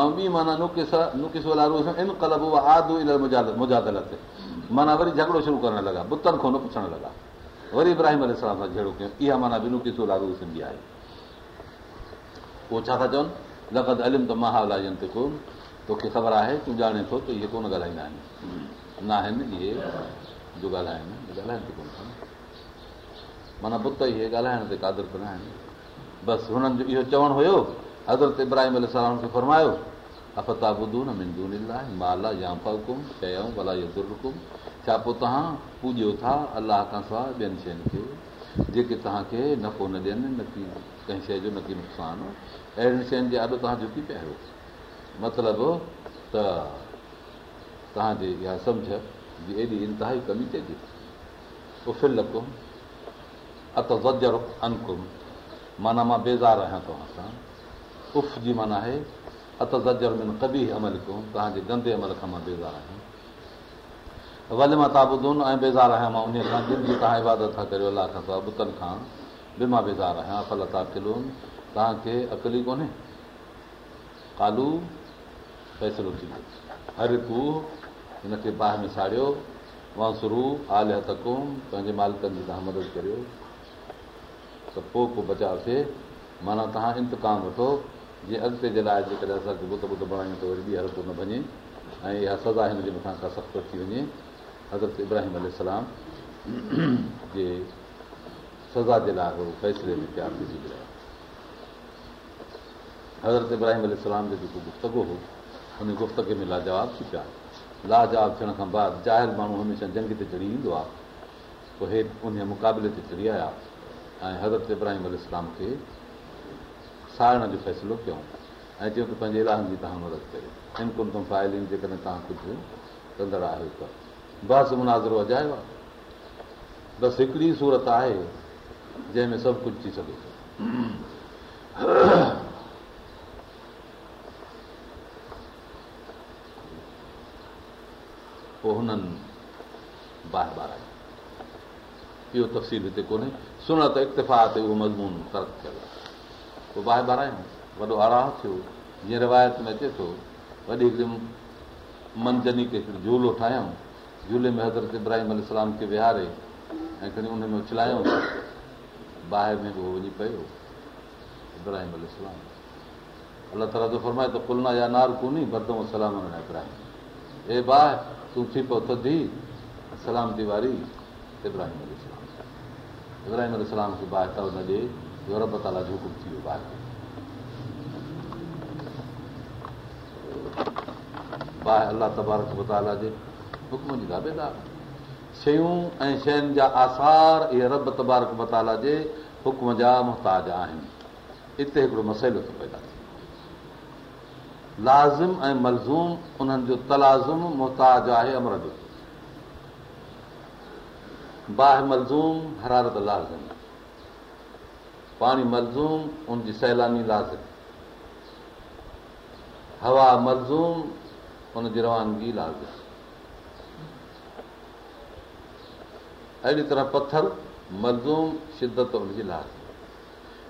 ۽ ٻي معنيٰ نڪس نڪس الارو ان ڪلبو آدو ال مجادل تي معنيٰ وري جهڳڙو شروع ڪرڻ لڳا بتن کان نه پڇڻ لڳا وري ابراهيم ال سان جهڙو ڪيون اها معنيٰ به نڪسو لارو سنڌي آهي پوءِ ڇا ٿا چون لڳت الم ته مهالاجن تي ڪونه توکي خبر آهي تون ڄاڻي ٿو ته اهي ڪونه ڳالهائيندا آهن نه آهن اهي جو ڳالهائين ڳالهائين ته ڪونه معنيٰ بت اهي ڳالهائڻ تي قادر ته نه آهن بس هنن جو اهو چوڻ هيو حضرت ابراهيم ال کي فرمايو افتا نه مندو مالا يا درڪم ڇا پوءِ توهان پوڄيو ٿا الله کان سواءِ ٻين شين کي جيڪي توهان کي نفعو نه ڏين نه ڪه ڪنهن شيءِ جو نه ڪه نقصان اهڙين شين جي ڏاڍو توهان جهڪي پيا آهيو مطلب ته توهان جي اها سمجهه جي ايڏي انتهائي ڪمي لڪم ات زجر انڪم معنيٰ مان بيزار آهيان توهان سان اف جي معنيٰ آهي ات زجر ۾ ڪبي عمل ڪيون توهان جي گندي عمل کان مان بيزار آهيان ول مان ٻڌو ۽ بيزار آهيان مان ان کان جن جي توهان عبادت ٿا ڪريو الله کان سواءِ بتن کان به مان بيزار آهيان ڦل ٿا ڪلو توهان کي عقل ڪونهي ڪالو فيصلو ٿي هر ڪو هن کي باهه ۾ ساڙيو وانسرو آل تڪم پنهنجي مالڪن جي توهان مدد ڪريو ته پوءِ ڪو بچاءُ ٿئي معنيٰ توهان انتڪام وٺو جيئن اڳتي جي لاءِ جيڪڏهن اسان کي بت بت بڻايون ته وري ٻي هر ڪو نه ڀڃي ۽ اها سزا هن جي مٿان ڪا سخت ٿي وڃي. حضرت ابراهيم ال جي سزا جي لاءِ فيصلي ۾ پيار ٿي رهيا حضرت ابراهيم ال جو جيڪو گفتگ هو هن گفتگي ۾ لاجواب ٿي پيا. لاجواب ٿيڻ کان بعد ظاهر ماڻهو هميشه جنگ تي چڙهي ايندو آهي پوءِ هيٺ ان مقابلي تي چڙهي آيا. ۽ حضرت ابراهيم ال کي ساڙڻ جو فيصلو ڪيون ۽ چيون ته پنهنجي الاهن جي توهان مدد ڪيو ان ڪن تم فائلن جيڪڏهن توهان ڪجهه ڪندڙ آهيو ته بس منازرو اجايو آهي. بس هڪڙي سورت آهي جنهن ۾ سڀ ڪجهه ٿي سگهي ٿو. پوءِ هنن باهه ٻارائي اهو تفصيل هتي ڪونهي. سڻ ته اتفا تي اهو مضمون فرق ٿيل آهي پوءِ باهه ٻارايون وڏو آراهه ٿيو جيئن روايت ۾ اچي ٿو وڏي هڪڙي منجني کي جهولو ٺاهيون جهولي ۾ حضرت ابراهيم ال کي ويهاري ۽ کڻي ان ۾ اڇلايون باهه ۾ اهو وڃي پيو ابراهيم ال تالا جو فرمائي ته ڪلنا يا نار ڪونهي بردم سلام ابراهيم اي باهه تون ٿي پيو ٿڌي سلامتي واري ابراهيم ابراهيم ال کي باهه ته نه ڏي رب تالا جو حڪم ٿي ويو باهه باهه الله تبارڪ متالا جي حڪم جي دابيدار شيون ۽ شين جا آثار اهي رب تبارڪ متالا جي حڪم جا محتاج آهن هتي هڪڙو مسئلو ٿو پيدا ٿئي لازم ۽ ملزوم انهن جو تلازم محتاج آهي امر جو باهه ملزوم حرارت لازم پاڻي ملزوم ان جي سيلاني لازم هوا ملزوم ان جي روانگي لازم اهڙي طرح پٿر ملزوم شدت ان جي لازم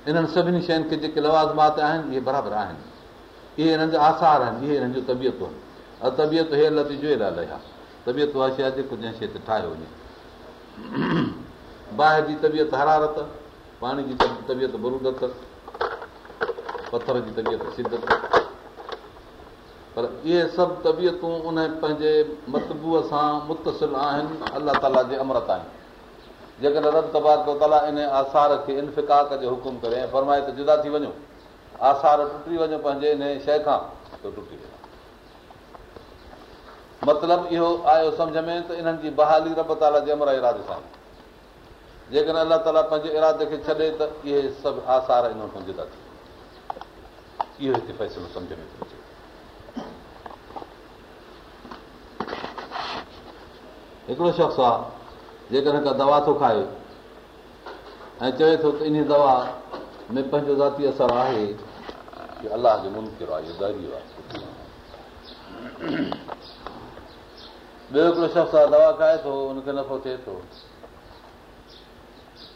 انهن سڀني شين کي جيڪي لوازمات آهن اهي برابر آهن اهي هنن جا آثار آهن اهي هنن جون تبيتون آهن ۽ طبيعت هي لتي جو شيءِ تي ٺاهيو وڃي باهه جي طبيعت حرارت پاڻي جي طبيعت برودت پٿر جي طبيعت شدت پر اهي سڀ تبيتون ان پنهنجي متبوءَ سان متسل آهن الله تالا جي امرت آهن جيڪڏهن رب تبار تالا ان آثار کي انفڪاڪ جو حڪم ڪري ۽ فرمائي ته جدا ٿي وڃو آثار ٽٽي وڃو پنهنجي ان شيءِ کان ته ٽٽي وڃو مطلب اهو آيو سمجهه ۾ ته انهن جي بهالي رب تالا جي امر ارادي سان جيڪڏهن الله تالا پنهنجي ارادي کي ڇڏي ته اهي سڀ آثار ان کان جدا ٿي اهو هتي فيصلو سمجهه ۾ ٿو اچي. هڪڙو شخص آهي جيڪڏهن ڪا دوا ٿو کائي ۽ چوي ٿو ته ان دوا ۾ پنهنجو ذاتي اثر آهي الله جو منڪر آهي اهو ذريعو آهي. ٻيو هڪڙو شخص آهي دوا کائي ٿو هن کي نفعو ٿئي ٿو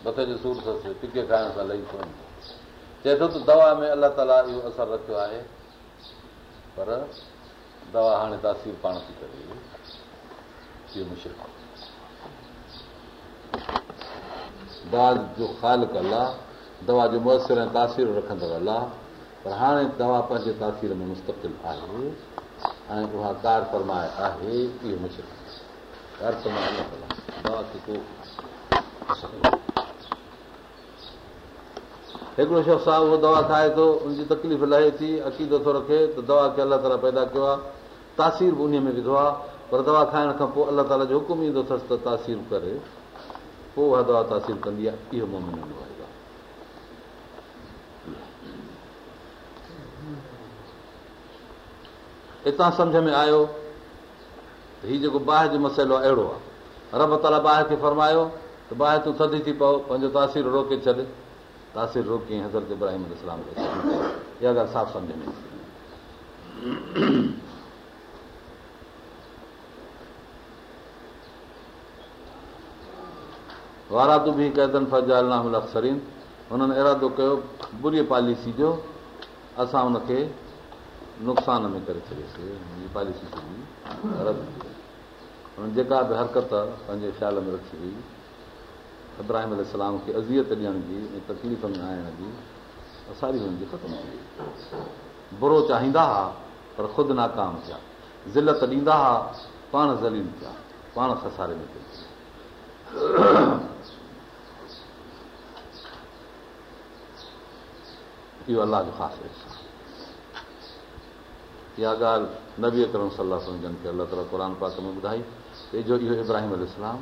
مٿي جو سور اٿس ٽڪي کائڻ سان لهي ٿو چئي ٿو ته دوا ۾ الله تالا اهو اثر رکيو آهي پر دوا هاڻي تاثير پاڻ ٿي ڪري اهو مشڪل دوا جو خيال آهي دوا جو ميسر ۽ تاثير رکندڙ الله پر هاڻي دوا پنهنجي تاثير ۾ مستڪل آهي ۽ اها ڪار فرمائي آهي اهو مشڪل هڪڙو شخص آهي اهو دوا کائي ٿو ان جي تڪليف لهي ٿي عقيدو ٿو رکي ته دوا کي الله تالا پيدا ڪيو آهي. تاثير به ان ۾ وڌو آهي. پر دوا کائڻ کان پوءِ الله تالا جو حڪم ايندو اٿس ته تاثير ڪري پوءِ اها دوا تاثير ڪندي آهي اهو هتان سمجهه ۾ آيو ته هيءُ جيڪو باهه جو مسئلو آهي اهڙو آهي. رب تالا باهه کي فرمايو ته باهه تون ٿڌي ٿي پئو پنهنجو تاثير روڪي ڇڏ تاثير روڪي حضرت ابراهيم اسلام اها ڳالهه صاف سمجهه ۾ واراتو به ڪيدن فجال افسرين هنن ارادو ڪيو بري پاليسي جو اسان هن کي نقصان ۾ ڪري ڇڏيوسين پاليسي جيڪا به حرڪت پنهنجي خيال ۾ رکي هئي ابراهيم الارم کي اذيت ڏيڻ جي ۽ تڪليف ۾ آڻڻ جي ساري هنن جي ختم ٿي برو چاهيندا هئا پر خود ناڪام ٿيا. ذلت ڏيندا هئا پاڻ ذليل ٿيا. پاڻ کساري ۾ اهو الله جو خاص اها ڳالهه نبي اڪرم صلاح سمجهن کي الله تالا قر پاڪ ۾ ٻڌائي. جو اهو ابراهيم الارم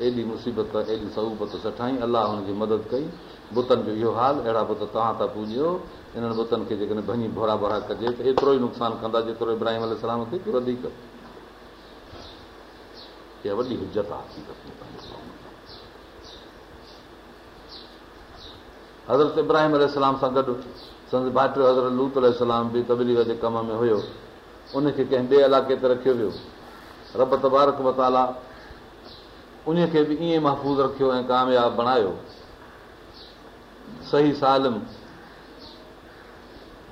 ايڏي مصيبت ايڏي سهوبت سٺائي. الله هن جي مدد ڪئي. بتن جو اهو حال اهڙا بت توهان ٿا پوڄيو. انهن بتن کي جيڪڏهن ڀڃي ڀورا ڀورا ڪجي ته ايترو ئي نقصان ڪندا جيترو ابراهيم کي حضرت ابراهيم ال سان گڏ ڀائٽيو حضرت لوت الارم به تبليگ جي ڪم ۾ هيو. ان کي ڪنهن ٻئي علائقي تي رکيو ويو. رب تبارڪ متالا ان کي به ائين محفوظ رکيو ۽ ڪامياب بڻايو. صحيح سالم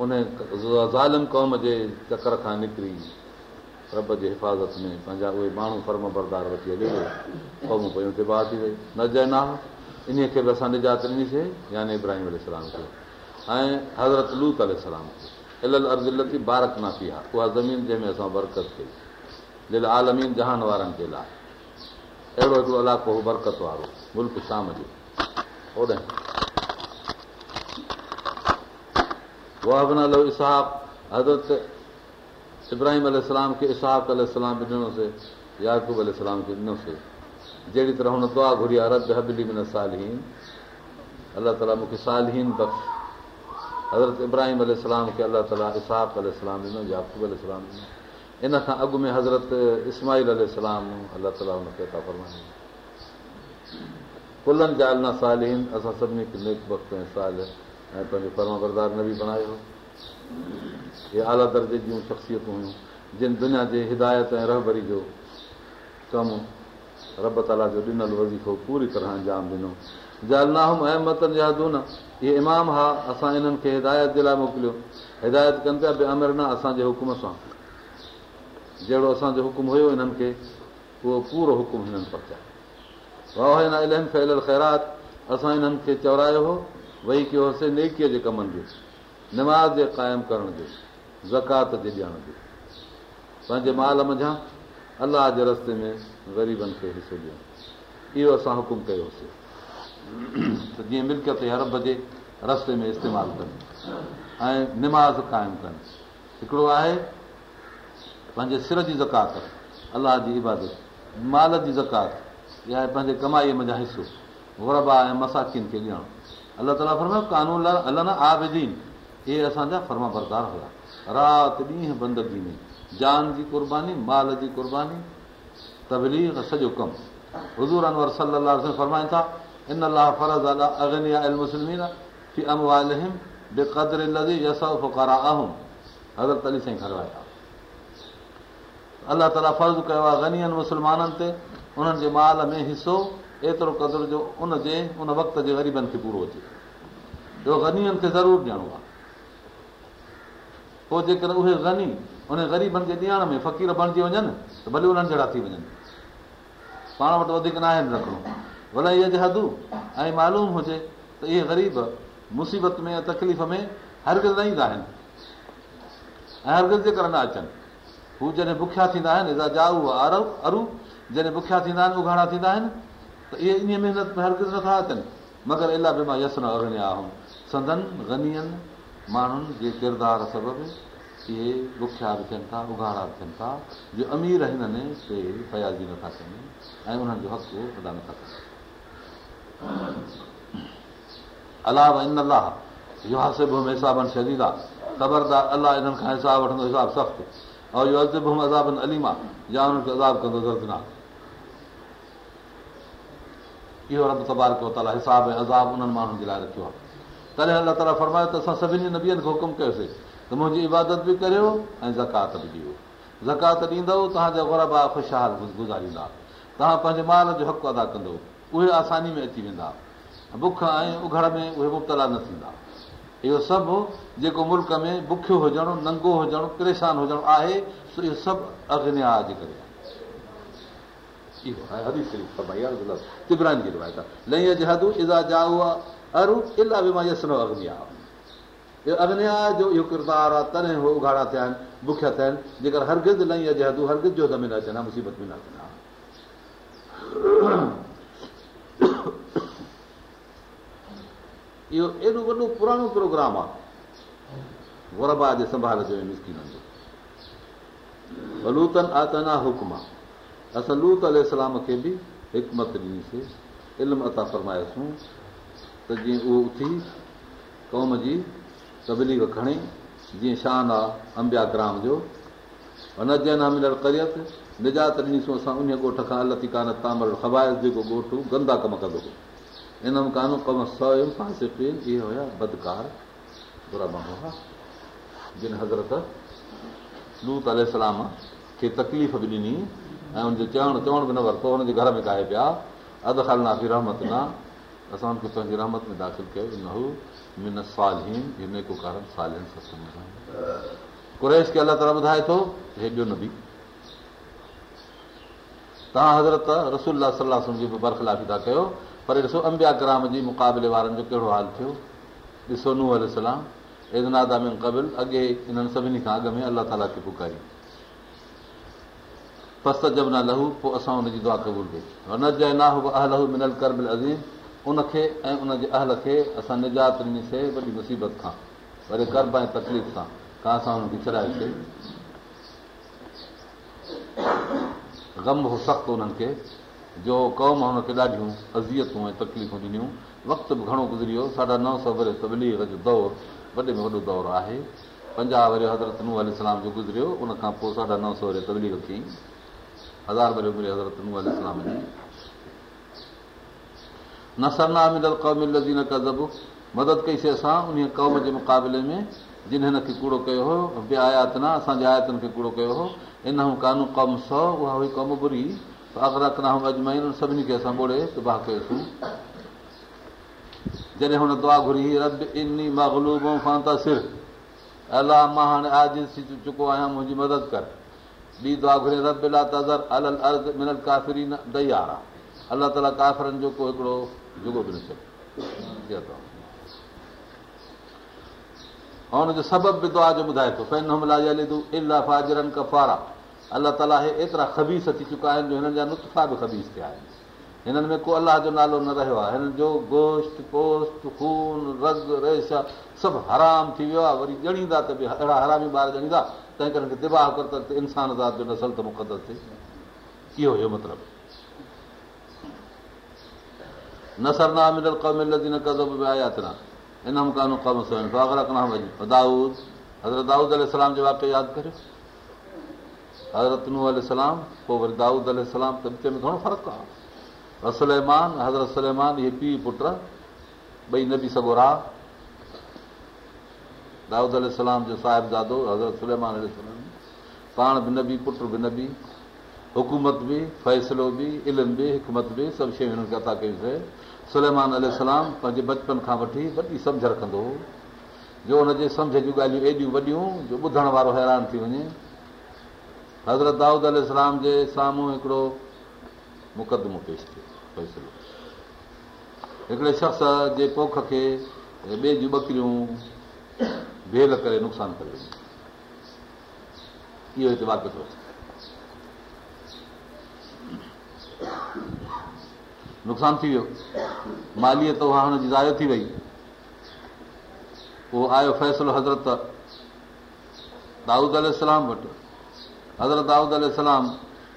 ان ظالم قوم جي چڪر کان نڪري رب جي حفاظت ۾ پنهنجا اهي ماڻهو فرم بردار وٺي قومون پيون تباهه ٿي وئي. نه جينا ان کي به اسان نجات ڏنيسين يعني ابراهيم الارم کي. ۽ حضرت لوت کي. ال عرضي بارڪ نا ٿي آهي اها زمين جنهن ۾ اسان برڪت ڪئي. دل آلمين جهان وارن جي لاءِ اهڙو هڪڙو علائقو هو برڪت وارو ملڪ شام جو اوڏي واهبن اسهاڪ حضرت ابراهيم کي الارم به ڏنوسين ياڪوب الارم کي ڏنوسين جهڙي طرح هن دعا گهري آهي رب هبلي ۾ نه سالهين الله تالا مون کي سالهين بخش حضرت ابراهيم الارم کي الله تالا الارم ڏنو ياڪوب الارم ڏنو ان کان اڳ ۾ حضرت اسماعيل الارم الله تالا هن کي ٿا فرمائي ڪلن جا الله سال آهن اسان سڀني کي نيڪ وقت ۽ سال ۽ پنهنجو فرما بردار نه به بڻايو. اهي اعليٰ درجي جون شخسيتون هيون جن دنيا جي هدايت ۽ رهبري جو ڪم رب تالا جو ڏنل وظيفو پوري طرح انجام ڏنو. جالناهم اهمتن جا نه اهي امام ها اسان انهن کي هدايت جي لاءِ موڪليو. هدايت ڪن پيا به امر نه اسان جي حڪم سان جهڙو اسان جو حڪم هيو هنن کي اهو پورو حڪم هنن پهچايو هن ڦهليل خيرات اسان هنن کي چورايو هو ويهي ڪيوسين نيڪيءَ جي ڪمن جو نماز قائم ڪرڻ جو زڪات جي ڏيڻ جو. پنهنجي مال منجهان الله جي رستي ۾ غريبن کي حصو ڏيڻ اهو اسان حڪم ڪيوسين ته جيئن ملڪيت هرب جي رستي ۾ استعمال ڪن ۽ نماز قائم ڪن. هڪڙو آهي پنهنجي سر جي زڪات الله جي عبادت مال جي زڪات آهي پنهنجي ڪمائيءَ منهنجا حصو گربا ۽ مساڪن کي ڏيڻ. الله تالا فرمايو قانون الله نه آبدين. اهي اسان جا فرما بردار هئا. رات ڏينهن بندگي ۾ جان جي قرباني مال جي قرباني تبليگ سڄو ڪم. حضور انور صلاح فرمائن ٿا ان علي سائين کروايا الله تالا فرض ڪيو آهي گنين مسلمانن تي انهن جي مال ۾ حصو ايترو قدر جو ان جي ان وقت جي غريبن کي پورو اچي. ٻيو گنين کي ضرور ڏيڻو آهي. پوءِ جيڪر اهي گني ان غريبن کي ڏيڻ ۾ فقير بڻجي وڃن ته ڀلي انهن جهڙا ٿي وڃن. پاڻ وٽ وڌيڪ نه آهن رکڻو. ڀلي اهي جهدو ۽ معلوم هجي ته اهي غريب مصيبت ۾ تڪليف ۾ هرگز نه ايندا آهن. ۽ هرگز جي ڪري نه اچن هو جڏهن بکيا ٿيندا آهن جائو ارو جڏهن بکيا ٿيندا آهن اگهاڙا ٿيندا آهن ته اهي ان محنت نٿا اچن. مگر الاهه به مان يس نه اڳڻيا سندن گنيئن ماڻهن جي ڪردار سبب اهي بکيا به ٿين ٿا اگهاڙا به ٿين ٿا جو امير هنن تي فيازي نٿا ڪن ۽ انهن جو حق ادا نٿا ڪن. الله ان الله اهو هاسب حسابن شديد آهي خبردار الله انهن کان حساب وٺندو حساب سخت ۽ اهو ازب ازابن اليما يا انهن کي عذاب ڪندو دردناڪ اهو رب تبار ڪيو حساب ۽ عذاب انهن ماڻهن جي لاءِ رکيو آهي تڏهن الله تالا فرمايو ته اسان سڀني نبين کي حڪم ڪيوسين ته منهنجي عبادت به ڪريو ۽ زڪات به ڏيو زڪات ڏيندؤ توهان جا غربا خوشحال گذاريندا توهان پنهنجي مال جو حق ادا ڪندؤ اهي آساني ۾ اچي ويندا بک ۽ اگهڙ ۾ اهي مبتلا نه ٿيندا اهو سڀ جيڪو ملڪ ۾ بکيو هجڻ ننگو هجڻ پريشان هجڻ آهي اهو سڀ اگنيا جي ڪري اگنيا جو اهو ڪردار آهي تڏهن اهي اگهاڙا ٿيا آهن بکيا ٿيا آهن جيڪر هرگز لهي جهدو هرگز جو دمي نه اچن مصيبت ۾ نه اچن ها. اهو ايڏو وڏو پراڻو پروگرام آهي گربا جي سنڀال جو لوتن آتنا حڪم آهي اسان لوت ال کي به حڪمت ڏنيسين علم عطا فرمايوسين ته جيئن اهو اٿي قوم جي تبليگ کڻي جيئن شان آهي امبيا گرام جو نه جنهن مليل ڪريت نجات ڏنيسين اسان ان ڳوٺ کان التي ڪانه تامر خوائش جيڪو ڳوٺ گندا ڪم ڪندو ان ۾ ڪم برا ماڻهو هئا جن حضرت لوت الارم کي تڪليف به ڏني ۽ هن جو چوڻ چوڻ به نه ورتو هن جي گهر ۾ ڪاهي پيا اڌ کالنا به رحمت نه اسان هن کي پنهنجي رحمت ۾ داخل ڪيو ان هو من سالهين هن ڪارڻ سالن ڪريش کي الله تالا ٻڌائي ٿو هي ٻيو نه به توهان حضرت رسول صلاح جي به برخلافي ٿا ڪيو پر ڏسو امبيا گرام جي مقابلي وارن جو ڪهڙو حال ٿيو؟ ڏسو نو الارم ايدنادا ۾ قبل اڳي انهن سڀني کان اڳ ۾ الله تالا کي پڪاري پست جب نه لهو پوءِ اسان هن جي دعا قبول ڪئي نه جئي نا اهل منل ڪربل ان کي ۽ ان جي اهل کي اسان نجات ڏنيسين وڏي مصيبت کان وري ڪرب ۽ تڪليف سان ڪا اسان هن کي ڇڏايوسين گم هو سخت انهن کي جو قوم هن کي ڏاڍيون ازيتون ۽ تڪليفون ڏنيون وقت به گهڻو گذري ويو ساڍا نو سؤ وري تبليگ جو دور وڏي ۾ وڏو دور آهي. پنجاهه وري حضرت نو الارم جو گذريو ان کان پوءِ ساڍا نو سؤ وري تبليگ ٿي هزار وري عمر حضرت نو الارم جي. نه سرنا ملل قوم لزين ڪزب. مدد ڪئيسين اسان ان قوم جي مقابلي ۾ جن هن کي ڪوڙو ڪيو هو. ٻيا آيات نه اسان جي آياتن کي ڪوڙو ڪيو هو. ان ڪانو ڪم سؤ اها هئي ڪم بري. اجمائن سڀني کي اسان ٻوڙي تباهه ڪيوسين جڏهن هن دعا گهري رب اني مگلوب سر الله مان هاڻي آز ٿي چڪو آهيان منهنجي مدد ڪر ٻي دعا گهري رب تزر ال عرض منل ڪافري نه ديار آهي الله تالا ڪافرن جو ڪو هڪڙو جگو به نه چيو هن جو سبب به دعا جو ٻڌائي ٿو فين الا فاجرن ڪفارا الله تالا هي ايترا خبيث ٿي چڪا آهن جو هنن جا نقفا به خبيث ٿيا آهن هنن ۾ ڪو الله جو نالو نه رهيو آهي. هنن جو گوشت پوسٽ خون رگ ريش سڀ حرام ٿي ويو آهي. وري ڄڻيندا ته به اهڙا هرامي ٻار ڄڻيندا. تنهن ڪري دباهه ته انسان ذات جو نسل ته مقدس ٿئي. اهو هيو مطلب. ڪم نه ڪزب به آيا ان ڪانو ڪم دائود. حضرت دائود ال جي واقع ياد ڪريو. حضرت نو سلام پوءِ وري دائود سلام ته وچ ۾ گهڻو فرق آهي رسلمان حضرت سليمان اهي پيءُ پٽ ٻئي نه به سگهو را دائود سلام جو صاحبزادو حضرت سليمان پاڻ به نه به پٽ به نه به حڪومت به فيصلو به علم به حڪمت به سڀ شيون هنن کي عطا ڪيونسين سليمان سلام پنهنجي بچپن کان وٺي وڏي سمجهه رکندو هو جو هن جي سمجهه جون ڳالهيون ايڏيون وڏيون جو ٻڌڻ وارو حيران ٿي وڃي حضرت دائود الارم جي سامهون هڪڙو مقدمو پيش ٿيو هڪڙي شخص جي پوک کي ٻئي جون ٻڪريون ڀيل ڪري نقصان ڪري اهو هتي اچي نقصان ٿي ويو ماليت اها هن جي زايو ٿي وئي اهو آيو فيصلو حضرت دائود الارم وٽ حضرت دائود الارم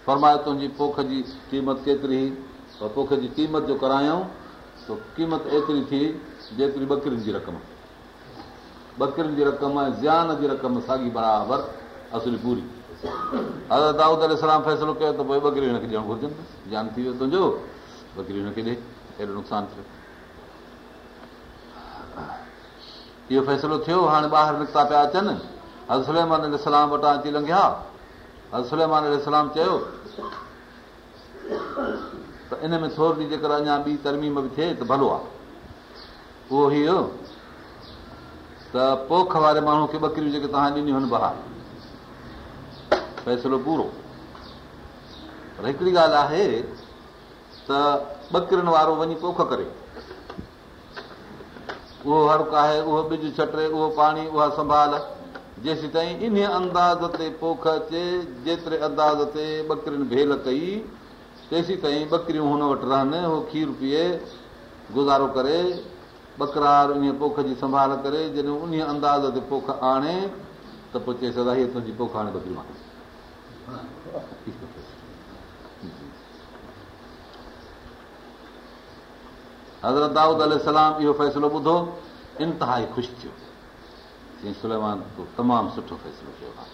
فرمائي تنهنجي پوک جي قيمت ڪيتري پوک جي قيمت جو ڪرايون ته قيمت ايتري ٿي جيتري ٻڪرين جي رقم. ٻڪرين جي رقم ۽ زيان جي رقم ساڳي برابر اصلي پوري. حضرت دائود الارم فيصلو ڪيو ته پوءِ ٻڪريون هن کي ڏيڻ گهرجن. جان ٿي ويو تنهنجو ٻڪريون هن کي ڏي. اهڙو نقصان ٿيو. اهو فيصلو ٿيو هاڻي ٻاهر نڪتا پيا اچن. سلام وٽان اچي لنگهيا. حضرت سلام چيو ته ان ۾ ٿوري جيڪر اڃا ٻي ترميم به ٿئي ته ڀلو آهي. اهو ئي ته پوک واري ماڻهو کي ٻڪريون جيڪي توهان ڏنيون آهن بهار. فيصلو پورو. پر هڪڙي ڳالهه آهي ته ٻڪرين وارو وڃي پوک ڪري. اهو هڙڪ آهي اهو ٻج ڇٽي اهو پاڻي اها سنڀال. جيس تائين ان انداز تي پوک اچي جيتري انداز تي ٻڪرين ڀيل ڪئي تيس تائين ٻڪريون هن وٽ رهن اهو کير پيئي گذارو ڪري ٻڪرار ان پوک جي سنڀال ڪري جڏهن ان انداز تي پوک آڻي ته پوءِ چئي سگهندا هيءَ تنهنجي پوک آهي حضرت دائود سلام اهو فيصلو ٻڌو انتها خوش ٿيو. سليمان تمام سٺو فيصلو ڪيو آهي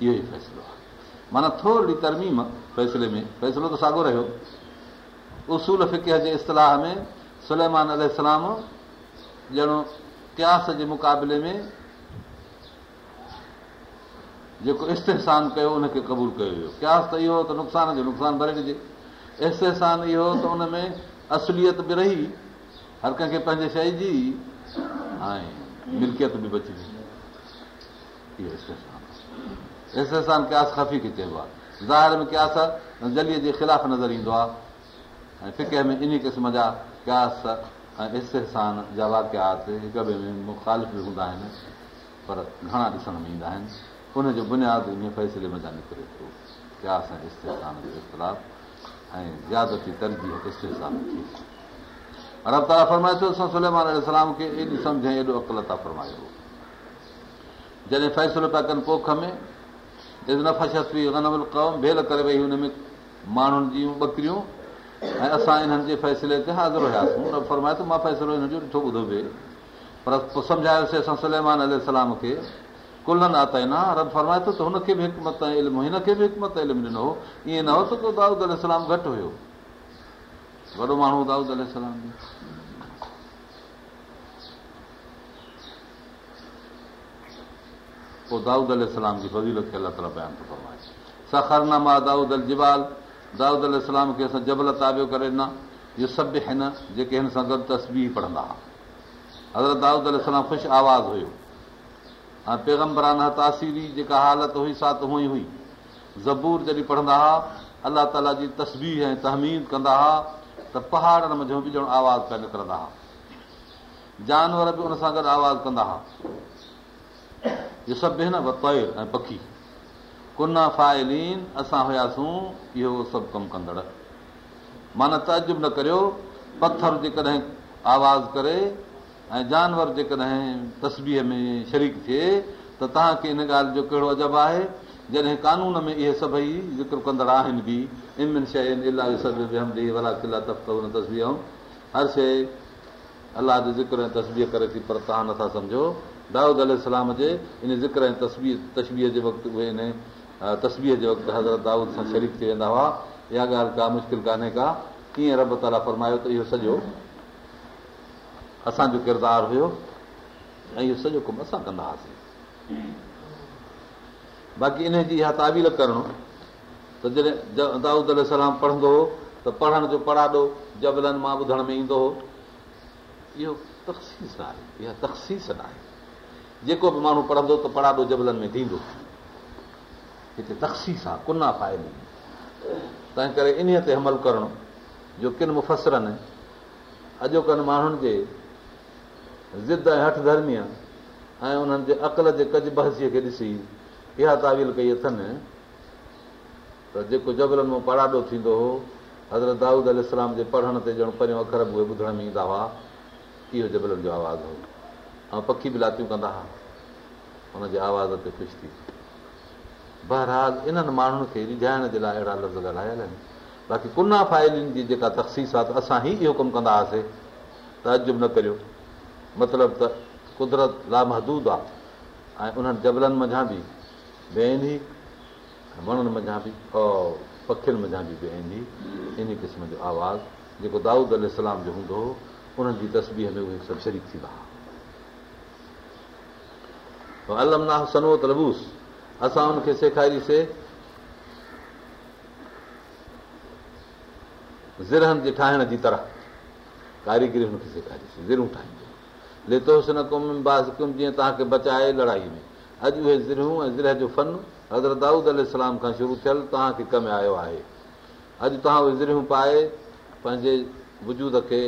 اهو ئي فيصلو آهي معنيٰ ٿوري ترميم فيصلي ۾ فيصلو ته ساڳيو رهيو اصول فڪ جي اصطلاح ۾ سليمان ڄڻو ڪياس جي مقابلي ۾ جيڪو استيهسان ڪيو ان کي قبول ڪيو ويو ڪياس ته اهو ته نقصان جو نقصان ڀري ڏجي. استيهسان اهو ته ان ۾ اصليت به رهي هر ڪنهن کي پنهنجي شيءِ جي ۽ ملڪيت به بچي اهو ڪياس خفي کي چئبو آهي ظاهر ۾ ڪياس جليءَ جي خلاف نظر ايندو آهي ۽ ڦڪي ۾ ان قسم جا ڪياس ۽ استيهسان جا واڪيات هڪ ٻئي ۾ مکالف هوندا آهن پر گهڻا ڏسڻ ۾ ايندا آهن ان جو بنياد ان فيصلي ۾ جا نڪري ٿو ڪياس ۽ اختلاف ۽ زيادتي ترجيح استيهسان ٿي رب تالا فرمائي ٿو کي ايڏي سمجهه ۽ ايڏو عقل ٿا فرمايو جڏهن فيصلو پيا ڪن پوک ۾ قوم ڀيل ڪري وئي هن ۾ ماڻهن جون ٻڪريون. ۽ اسان انهن جي فيصلي تي حاضر هئاسين. رب فرمائي ٿو مان فيصلو هن جو ڏٺو ٻڌو پئي پر پوءِ سمجهايوسين اسان سليمان سلام کي ڪلن آتائينا رب فرمائي ٿو ته هن کي به حڪمت ۽ علم هن کي به حڪمت علم ڏنو ائين نه هو ته دائود سلام گهٽ هيو. وڏو ماڻهو دائود سلام پوءِ دائود الارم جي فضيلت کي الله تالا بيان ٿو فرمائي. سکرناما دائود ال جبال. دائود الارم کي اسان جبل تابيو ڪري ڏنا اهو سڀ هن جيڪي هن سان گڏ تسبي پڙهندا هئا حضرت دائود آواز هيو ۽ پيگمبرانا تاسيري جيڪا حالت هئي سا ته هونئن ئي هئي. زبور جڏهن پڙهندا هئا الله تالا جي تسبير ۽ تهميد ڪندا هئا ته پهاڙن منجهه به ڄڻ آواز پيا نڪرندا هئا جانور به ان سان گڏ آواز ڪندا هئا اهو سڀ هن تير ۽ پکي ڪنا فائلين اسان هئاسين اهو سڀ ڪم ڪندڙ معنيٰ تجب نه ڪريو پٿر جيڪڏهن آواز ڪري ۽ جانور جيڪڏهن تسبيءَ ۾ شريڪ ٿئي ته توهان کي ان ڳالهه جو ڪهڙو عجب آهي جڏهن قانون ۾ اهي سڀئي ذڪر ڪندڙ آهن به امن شيءِ هر شيءِ الله جو ذڪر ۽ تسبير ڪري ٿي پر توهان نٿا سمجهو دائود الارم جي ان ذڪر ۽ تسبير تسبير جي وقت اهي ان تصوير جي وقت حضرت دائود سان شريف ٿي ويندا هئا. اها ڳالهه ڪا مشڪل ڪانهي ڪا. ڪيئن رب تالا فرمايو ته اهو سڄو اسان جو ڪردار هيو ۽ اهو سڄو ڪم اسان ڪندا هئاسين. باقي ان جي اها تاويل ڪرڻ ته جڏهن دائود الارم پڙهندو هو ته پڙهڻ جو پڙهاڏو جبلن مان ٻڌڻ ۾ ايندو هو. اهو تخسيس نه آهي اها تخسيس نه آهي جيڪو به ماڻهو پڙهندو ته پڙهاڏو جبلن ۾ ٿيندو. هتي تخسيس آهي ڪنا پائي تنهن ڪري ان تي همل ڪرڻ جو ڪن مفسرن اڄوڪن ماڻهن جي ضد ۽ هٺ ڌرميءَ ۽ انهن جي عقل جي ڪج بهسيءَ کي ڏسي اها تاويل ڪئي اٿن ته جيڪو جبلن مان پڙهاڏو ٿيندو هو حضرت دائود ال جي پڙهڻ تي ڄڻ پريون اکر به اهي ٻڌڻ ۾ ايندا هئا اهو جبلن جو آواز هو ۽ پکي به لاتيون ڪندا هئا هن جي آواز تي خوش ٿي. بهرحال انهن ماڻهن کي رجهائڻ جي لاءِ اهڙا لفظ ڳالهايل آهن. باقي ڪنا فائلن جي جيڪا تخسيس آهي ته اسان ئي اهو ڪم ڪندا هئاسين. ته عجب نه ڪريو. مطلب ته قدرت لامحدود آهي. ۽ انهن جبلن منجهان به بيهندي وڻن منجهان به پکين منجهان به بيهندي ان قسم جو آواز جيڪو دائود الارم جو هوندو هو انهن جي تصوير ۾ اهي سڀ شريڪ ٿيندا هئا المنا سنهو ته لبوس اسان هن کي سيکاريسين زرهن جي ٺاهڻ جي طرح ڪاريگري هن کي سيکاريسين زرون ٺاهيندو ليتوس نه ڪم باز ڪم جيئن توهان کي بچائي لڙائي ۾ اڄ اهي زرهون ۽ زره جو فن حضرت دائود کان شروع ٿيل توهان کي ڪم آيو آهي اڄ توهان اهي زريون پائي پنهنجي وجود کي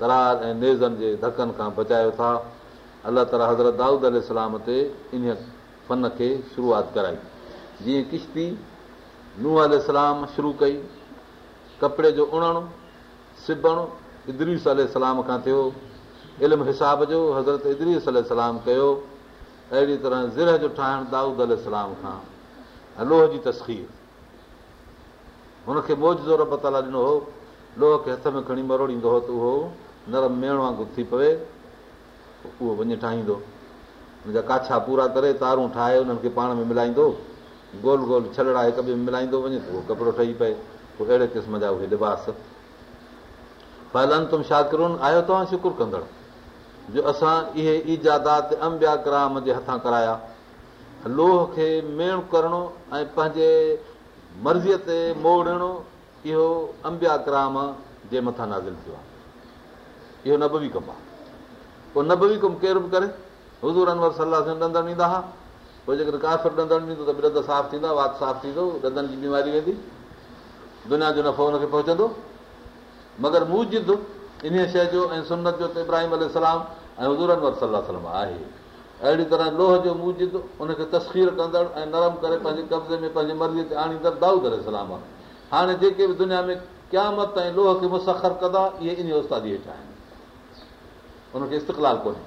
ڪرار ۽ نيزن جي ڌڪن کان بچايو ٿا الله تالا حضرت دائود الارم تي ان فن کي شروعات ڪرائي. جيئن ڪشتي ننهن الارم شروع ڪئي ڪپڙي جو اڻڻ سبڻ ادريس الارم کان ٿيو علم حساب جو حضرت ادريس الارم ڪيو اهڙي طرح زر جو ٺاهڻ دائود الارم کان لوهه جي تسکير. هن کي موج جو رب تالا ڏنو هو لوهه کي هٿ ۾ کڻي مروڙيندو هو ته اهو نرم ميڻ وانگر ٿي پوي اهو وڃي ٺاهيندو. هن جا ڪاڇا پورا ڪري تارون ٺاهي انهن کي پاڻ ۾ ملائيندو. گول گول ڇلڙا هڪ ٻئي ۾ ملائيندو وڃي ته اهو ڪپڙو ٺهي پئي. پوءِ اهڙي قسم جا اهي لباس. فيلن تم شاڪرن آيو توهان شڪر ڪندڙ جو اسان اهي ايجادات امبيا ڪرام جي هٿان ڪرايا. لوهه کي ميڻ ڪرڻو ۽ پنهنجي مرضيءَ تي موڙڻو اهو امبيا ڪرام جي مٿان نازل ٿيو آهي. اهو نبوي ڪم آهي پوءِ نبوي ڪم ڪير به ڪري حضور انور صلاح سان ڏندڻ ڏيندا هئا پوءِ جيڪڏهن ڪافر ڏندڻ ڏيندو ته ڏند صاف ٿيندا وات صاف ٿيندو ڏندن جي بيماري ويندي دنيا جو نفعو هن کي پهچندو مگر موجد ان شيءِ جو ۽ سنت جو ته ابراهيم الارم ۽ حضور انور صلاح سلم آهي اهڙي طرح لوهه جو موجد ان کي تسکير ڪندڙ ۽ نرم ڪري پنهنجي قبضي ۾ پنهنجي مرضيءَ تي آڻيندڙ دائود الارم آهي هاڻي جيڪي به دنيا ۾ قيامت ۽ لوهه کي مسکر ڪندا اهي ان استادي هيٺ آهن ان کي استقلال ڪونهي.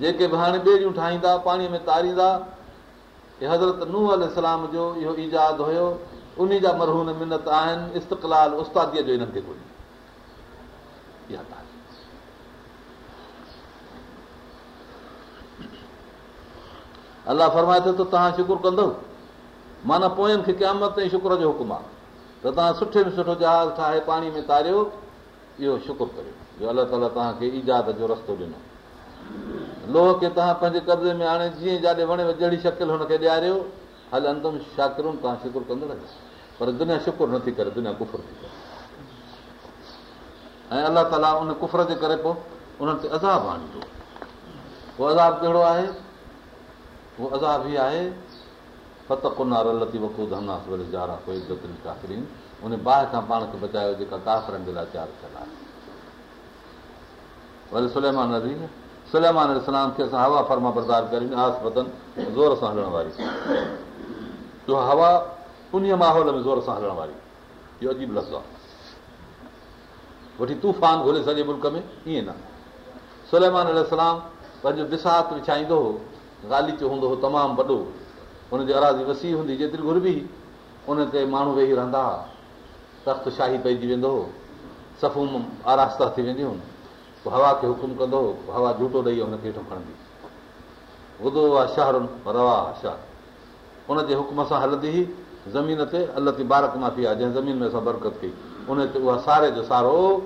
جيڪي به هاڻي ٻيڙيون ٺاهيندا پاڻيءَ ۾ تاريندا حضرت ننهن الارم جو اهو ايجاد هيو ان جا مرهون منت آهن استقلال استاديءَ جو هنن کي ڪونهي. الله فرمائي ٿو ته توهان شڪر ڪندؤ؟ معنيٰ پوين کي قيامت ۽ شڪر جو حڪم آهي. ته توهان سٺي ۾ سٺو جهاز ٺاهي پاڻي ۾ تاريو اهو شڪر ڪريو جو الله تالا توهان کي ايجاد جو رستو ڏنو. لوهه کي توهان پنهنجي قبضي ۾ هاڻي جيئن جاڏي وڻي جهڙي شڪل هن کي ڏياريو هل ايندم شاڪرن توهان شڪر ڪندڙ پر دنيا شڪر نٿي ڪري دنيا ڪفر ٿي ڪري. ۽ الله تالا ان ڪفر جي ڪري پوءِ انهن تي عذاب آڻيندو. اهو عذاب ڪهڙو آهي؟ اهو عذاب ئي آهي فت وري جارا ڪوئي ڪافرين. ان باهه کان پاڻ کي بچايو جيڪا ڪافرن جي لاءِ تيار ٿيل آهي وري سليمان ندي سليمان اسلام کي اسان هوا فرما بردار ڪري آس بدن زور سان هلڻ واري جو هوا ان ماحول ۾ زور سان هلڻ واري اهو عجيب لفظ آهي وٺي طوفان گهري سڄي ملڪ ۾ ائين نه سليمان اسلام پنهنجو بسات وڇائيندو هو گاليچو هوندو هو تمام وڏو هن جي ارازي وسي هوندي جيتري گهربي ان تي ماڻهو ويهي رهندا هئا تخت شاهي پئجي ويندو هو سفوم آراستا ٿي وينديون پوءِ هوا کي حڪم ڪندو هوا جهوٽو ڏيئي هن کي هيٺو کڻندي. ٻڌو آهي شهر روا شهر. ان جي حڪم سان هلندي زمين تي الڳ بارڪ معافي آهي جنهن زمين ۾ اسان برڪت ڪئي. ان تي اها ساري جو سارو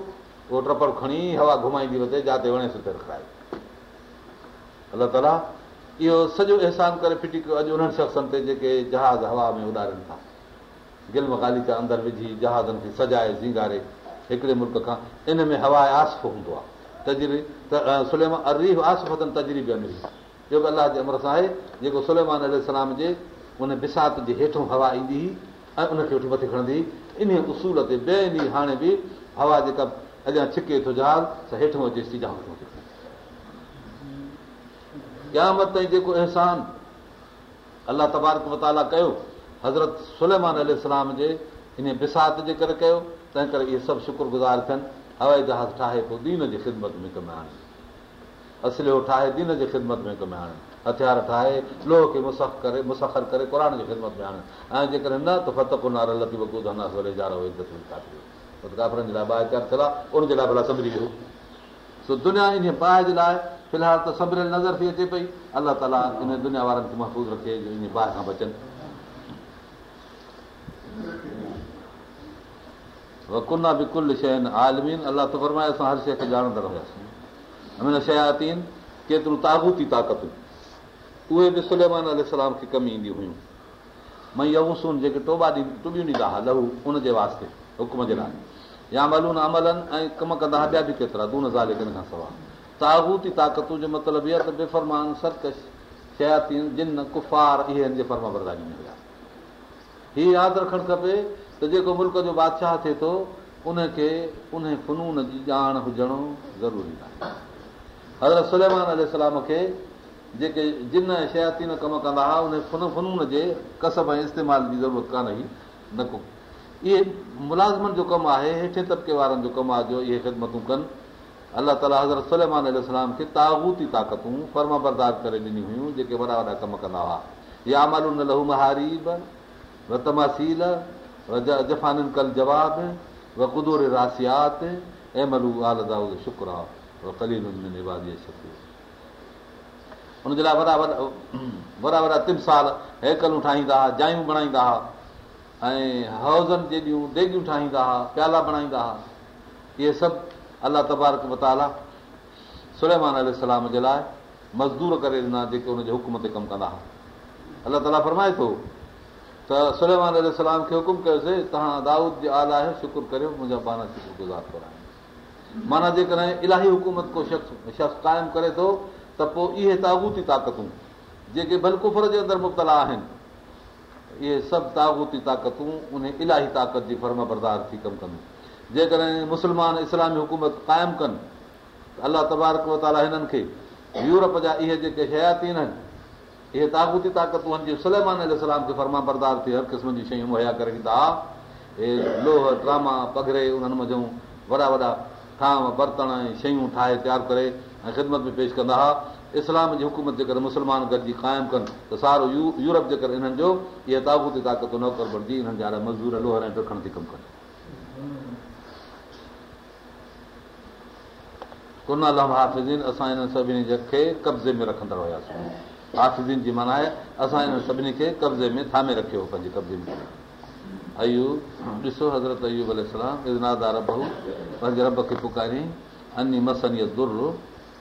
اهو ٽپر کڻي هوا گهمائيندي وڌي جتي وڻي رکائي الله تالا اهو سڄو احسان ڪري ڦٽي ڪيو. اڄ انهن شخصن تي جيڪي جهاز هوا ۾ اڏارن ٿا. گلم گاليچا اندر وجهي جهازن کي سجائي زينگاري هڪڙي ملڪ کان ان ۾ هوا آصف هوندو آهي تجري سليمان اريف آسفتن تجري به امري اهو به الله جي امر سان آهي جيڪو سليمان جي ان بسات جي هيٺو هوا ايندي هئي ۽ ان کي وٺي مٿي کڻندي هئي ان اصول تي ٻئي ڏينهن هاڻي به هوا جيڪا اڳيان ڇڪي ٿو جهاز ته هيٺو اچيس ٿي جهاز قيامت تائين جيڪو احسان الله تبارڪ متالا ڪيو حضرت سليمان الارم جي ان بسات جي ڪري ڪيو تنهن ڪري اهي سڀ شڪرگذار ٿين هوائي جهاز ٺاهي پوءِ دين جي خدمت ۾ ڪم آڻي اسليو ٺاهي دين جي خدمت ۾ ڪم آڻي هٿيار ٺاهي لوهه کي مسک ڪري مسکر ڪري قر جي خدمت ۾ آڻي ۽ جيڪڏهن ان جي لاءِ ڀلا سنڀري ويو سو دنيا ان باهه جي لاءِ في الحال ته سنڀريل نظر ٿي اچي پئي الله تالا ان دنيا وارن کي محفوظ رکي ان باهه کان بچن ڪنا به ڪل شيءِ آلمين الله ته فرمائي اسان هر شيءِ کي ڄاڻندا رهياسين شياتين ڪيتريون تابوتي طاقتون اهي به سليمان کي ڪمي اينديون هيون مئي اوسون جيڪي ٽوبا ٽبيون ڏيندا هئا لهو ان جي واسطي حڪم جي لاءِ يا ملون عملن ۽ ڪم ڪندا ٻيا به ڪيترا دون زالي ڪن کان سواءِ تابوتي طاقتون جو مطلب اهو ته بيفرمان سرڪش شياتين جن ڪفار اهي هن جي فرما برداري ۾ هئا هيءَ ياد رکڻ کپي ته جيڪو ملڪ جو بادشاهه ٿئي ٿو ان کي ان فنون جي ڄاڻ هجڻو ضروري آهي. حضرت سليمان کي جيڪي جن شياتين ڪم ڪندا هئا ان فن فنون جي ڪسب ۽ استعمال جي ضرورت ڪانه هئي نه ڪو. اهي ملازمن جو ڪم آهي هيٺي طبقي وارن جو ڪم آهي جو اهي خدمتون ڪن. الله تالا حضرت سليمان کي تابوتي طاقتون فرم بردار ڪري ڏنيون هيون جيڪي وڏا وڏا ڪم ڪندا هئا. يا مالون لهو مهاريب رتماسيل وڏا وڏا تمسال هيڪلون ٺاهيندا هئا جايون بڻائيندا ۽ هوزن جيڏيون ديگيون ٺاهيندا پيالا بڻائيندا هئا اهي سڀ الله تبارڪ متالا سليمان جي لاءِ مزدور ڪري ڏنا جيڪي هن جي حڪم تي ڪم ڪندا هئا الله تالا فرمائي ٿو ته سليمان سلام کي حڪم ڪيوسين توهان دائود جي اعليٰ آهي شڪر ڪريو منهنجا پاڻ شڪرگذار ڪرايو معنيٰ جيڪڏهن الاهي حڪومت ڪو شخص شخص قائم ڪري ٿو ته پوءِ اهي تابوتي طاقتون جيڪي ڀلڪفر جي اندر مبتلا آهن اهي سڀ تابوتي طاقتون ان الاهي طاقت جي فرم بردار ٿي ڪم ڪن جيڪڏهن مسلمان اسلامي حڪومت قائم ڪن الله تبارڪ هنن کي يورپ جا اهي جيڪي هياتين آهن اهي تابوتي طاقتون جي سليمان کي فرما بردار ٿي هر قسم جي شيون مهيا ڪري ڏيندا هئا هي لوهه ڊراما پگهري انهن مزو وڏا وڏا ٿام برتن ۽ شيون ٺاهي تيار ڪري ۽ خدمت ۾ پيش ڪندا هئا اسلام جي حڪومت جي ڪري مسلمان گڏجي قائم ڪن ته سارو يو يورپ جي ڪري هنن جو اهي تابوتي طاقتون نوڪر بڻجي هنن جا مزدور ٿي ڪم ڪن ڪن هافزين اسان سڀني کي قبضي ۾ رکندا هئاسين هافزين جي معنيٰ آهي اسان هن سڀني کي قبضي ۾ ٿامي رکيو هو پنهنجي قبضي ۾. ايوب ڏسو حضرت ايوب ازنادار بهو پنهنجي رب کي پڪاري اني مسني در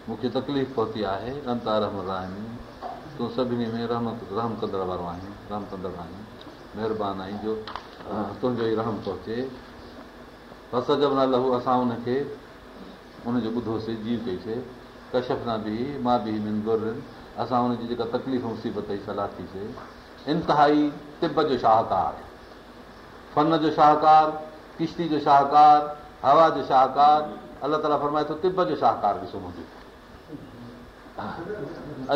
مون کي تڪليف پهتي آهي انيتا رحم رهمي سڀني ۾ رحمت رحم ڪندڙ وارو آهين رحم ڪندڙ آهين. مهرباني آهين جو تنهنجو ئي رحم پهچي. بس جب نه لهو اسان هن کي ان جو ٻڌوسين جيو ڪئيسين ڪشف نه به مان به من گر اسان هن جي جيڪا تڪليف مصيبت جي صلاح ٿيسين. انتهائي تب جو شاهڪار فن جو شاهڪار ڪشتي جو شاهڪار هوا جو شاهڪار الله تالا فرمائي ٿو تب جو شاهڪار ڏسو منهنجو.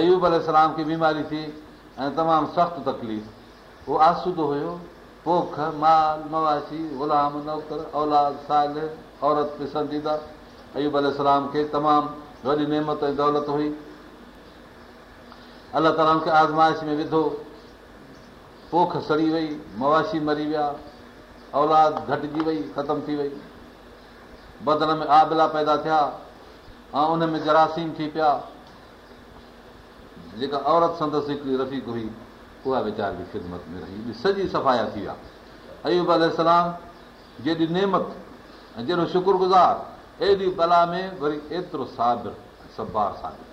ايوب الارم کي بيماري ٿي ۽ تمام سخت تڪليف. اهو آسودو هيو پوک مال مواشي غلام نوڪر اولاد سال عورت پسنديده ايوب الارم کي تمام وڏي نيمت ۽ دولت هئي الله تالا کي آزمائش ۾ وڌو. پوک سڙي وئي مواشي مري ويا اولاد گهٽجي وئي ختم ٿي وئي. بدن ۾ آبلا پيدا ٿيا ۽ ان ۾ جراثيم ٿي پيا. جيڪا عورت سندس هڪڙي رفيڪ هئي اها ويچار جي خدمت ۾ رهي. سڄي سفايا ٿي ويا. ايوب الارم جيڏي نيمت ۽ جهڙو شڪرگذار ايڏي بلا ۾ وري ايترو صابر سبار صابر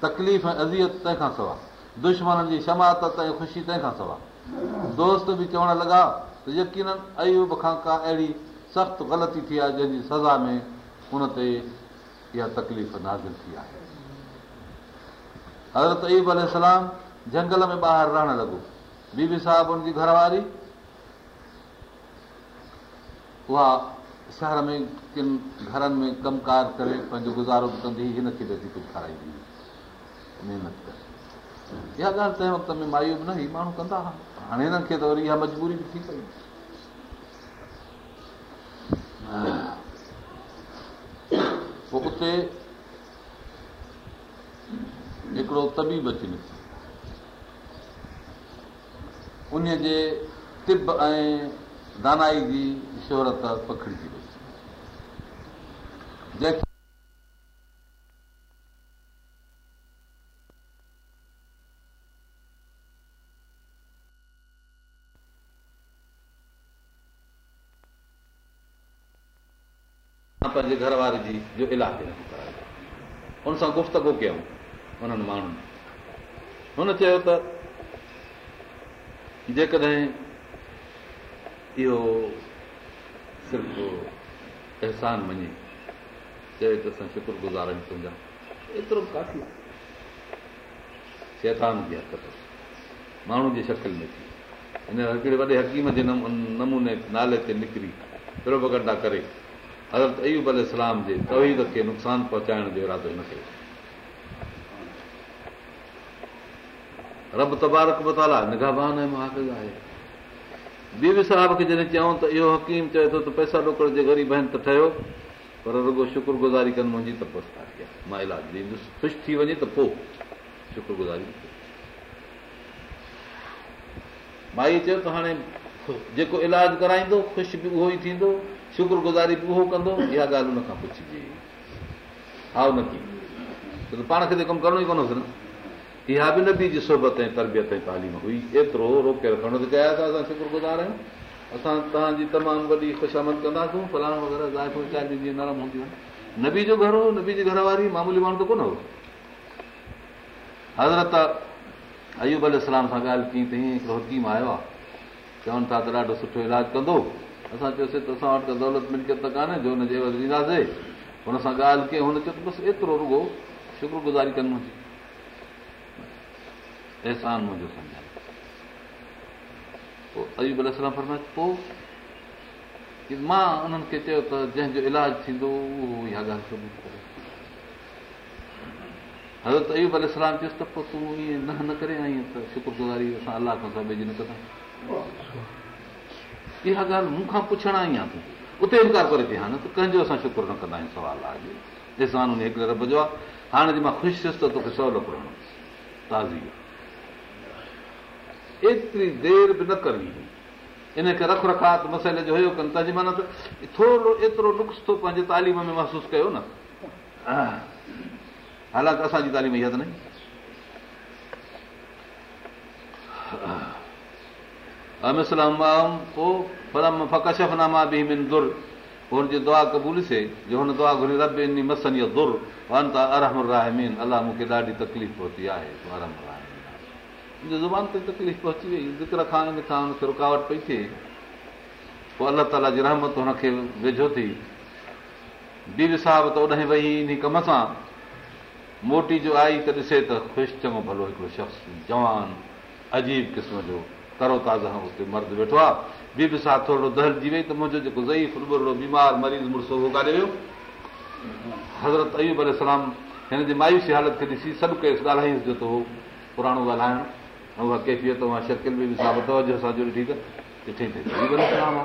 تڪليف ۽ اذيت تنهن کان سواءِ. دشمن جي شمات ۽ خوشي تنهن کان سواءِ. دوست به چوڻ لڳا ته يقين ايوب کان ڪا اهڙي سخت غلطي ٿي آهي جنهن جي سزا ۾ ان تي اها تڪليف نازل ٿي آهي. حضرت ايوب الارم جنگل ۾ ٻاهر رهڻ لڳو. بيبي صاحب هن جي گهرواري اها شهر ۾ ڪن گهرن ۾ ڪم ڪار ڪري پنهنجو گذارو به ڪندي هن کي به اچي ڪجهه کارائيندي هئي محنت ڪري. اها ڳالهه تنهن وقت ۾ مايوب نه هئي ماڻهو ڪندا هئا هاڻي هنن کي ته وري اها مجبوري به ٿي پئي. پوءِ اتي هڪڙو طبيب اچي نڪتو. ان جي تب ۽ دانائي جي شوهرت پکڙجي وئي. جنهن کي پنهنجي گهر واري جي جو علاج ڪرايو هن سان گفتگ ڪيون انهن ماڻهن هن چيو ته جيڪڏهن اهو صرف احسان مڃي چئي ته اسان شڪرگذار آهيون تنهنجا. ايترو ڪافي شيطان جي حق ماڻهو جي شڪل ۾ ٿي. هن هڪڙي وڏي حڪيم جي نموني نالي تي نڪري گڏا ڪري حضرت ايوب ال اسلام جي تويد کي نقصان پهچائڻ جو ارادو نه آهي بيبي صاحب کي جڏهن چيون ته اهو حڪيم چئي ٿو ته پئسا روڪڙ جي غريب آهن ته ٺهيو پر رڳو شڪرگزاري ڪن منهنجي ته آهي مان علاج ڏيندس خوش ٿي وڃي ته پوءِ شڪرگزاري مائي چيو ته هاڻي جيڪو علاج ڪرائيندو خوش به اهو ئي ٿيندو شڪرگزاري به اهو ڪندو اها ڳالهه هن کان پڇجي ها نه ڪه ته پاڻ کي ته ڪم ڪرڻو ئي ڪونه نه. اها به نبي جي سوبت ۽ تربيت ۽ تعليم هئي. ايترو روڪي رکڻو ته چيا ته اسان شڪرگذار آهيون. اسان توهان جي تمام وڏي خوشامد ڪنداسين. فلاڻ وغيره زائفون جيئن نرم هونديون آهن نبي جو گهر هو نبي جي گهر واري معمولي ماڻهو ته ڪونه هو. حضرت ايوب ال سان ڳالهه ڪئي ته هيئن هڪڙو حڪيم آيو آهي. چون ٿا ته ڏاڍو سٺو علاج ڪندو اسان چيوسين ته اسان وٽ ته دولت ملڪيت ته ڪانهي جو هن جي ڏينداسين. هن سان ڳالهه ڪئي هن چيو ته بس ايترو رڳو شڪرگزاري ڪندو احسان منهنجو سمجهائي پوءِ ايوب الارم فرمائي پوءِ مان انهن کي چيو ته جنهن جو علاج ٿيندو اهو اها ڳالهه ثبوت ڪري. حضرت ايوب الارم چيس ته پوءِ تون ائين نه نه ڪري آئي ته شڪرگزاري اسان الله کان سڀ نه ڪندا اها ڳالهه مون کان پڇڻ آئي آهي تون. اتي انڪار ڪري ٿي ها نه ته ڪنهن جو اسان شڪر نه ڪندا آهيون سوال آهي. احسان ان هڪڙي رب جو آهي هاڻي جي مان خوش ٿيس ته توکي سولو ڪرڻو تازي ايتري دير به نه ڪرڻي هئي. ان کي رک رکات مسئلي جو هيو ڪن تنهنجي معنيٰ ته ٿورو ايترو نقص ٿو پنهنجي تعليم ۾ محسوس ڪيو نه. حالانڪه اسان جي تعليم اها ته نه به هن جي دعا ڪبولسي جو هن دعا گهري رب ان مسن اهو در ون ته ارهم راهمين الله مون کي ڏاڍي تڪليف پهتي آهي زبان تي تڪليف پهچي وئي ذڪر کان ان کان هن کي رڪاوٽ پئي ٿئي پوءِ الله تالا جي رحمت هن کي ويجهو ٿي بيبي صاحب ته اوڏان وئي ان ڪم سان موٽي جو آئي ته ڏسي ته خوش چڱو ڀلو هڪڙو شخص جوان عجيب قسم جو ترو تازا اتي مرد ويٺو آهي بيبي صاحب ٿورو دهلجي وئي ته منهنجو جيڪو بيمار مريض مڙسو ويو حضرت ايوب الارم هن جي مايوسي حالت کي ڏسي سڀ ته اهو پراڻو ڳالهائڻ به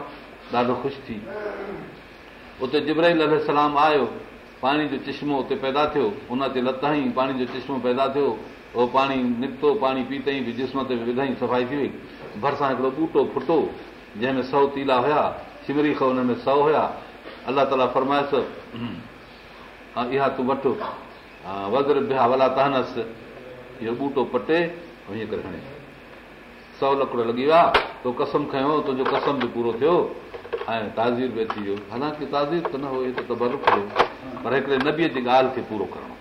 ڏاڍو خوش ٿي اتي جبرائيل الارم آيو پاڻي جو چشمو اتي پيدا ٿيو ان تي لت جو چشمو پيدا ٿيو اهو پاڻي نڪتو پاڻي پيتئي به جسم تي به وڌائي صفائي ٿي وئي ڀرسان هڪڙو ٻوٽو ڦٽو جنهن ۾ سؤ تيلا هئا شمري کان هن ۾ سؤ هئا. الله تالا فرمائس اها تون وٺ. وزر بها ولا تهنس. اهو ٻوٽو پٽي ڪري هڻي. سؤ لڪڙ لڳي ويا تو قسم کيو تنهنجو قسم به پورو ٿيو. ۽ تازير به اچي ويو. حالانڪه تازير ته نه هو ته هڪڙي نبيءَ جي ڳالهه کي پورو ڪرڻو.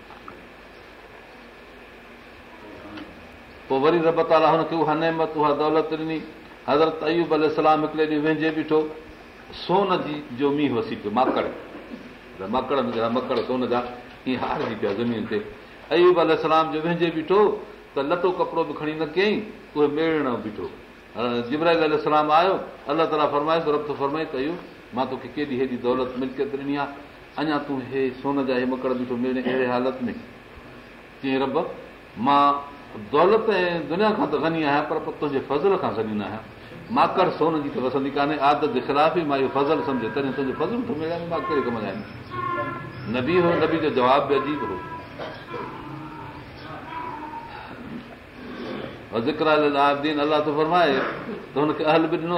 پوءِ وري رب تالا هن کي اها نيمت اها دولت ڏني حضرت ايوب ال هڪڙي ڏينهن ويجهي بيٺو سون جي جو مينهن وسي پيو ماڪڙ ماڪڙ مڪڙ سون جا ائين هارجي پيا زمين تي ايوب ال جو ويجهي بيٺو ته لٽو ڪپڙو به کڻي نه ڪيئين اهي ميڙ بيٺو جبرال سلام آيو الله تالا فرمائي رب فرمائي ته اهو مان توکي ڪيڏي هيڏي دولت ملڪيت ڏني آهي اڃا تون هي سون جا هي مڪڙ بيٺو ميڙي اهڙي حالت ۾ ڪيئن رب مان دولت ۽ دنيا کان ته گهني آهيان پر تنهنجي فضل کان گهني نه آهيان ماڪڙ سون جي ته وسندي ڪانهي عادت جي خلاف ئي مان اهو فضل سمجهو تڏهن تنهنجو فضل ٿو ملي مان ڪهڙي ڪم جا نبي هو نبي جو جواب به عجيب هو. زڪرادين الله ٿو فرمائي ته هن کي اهل به ڏنو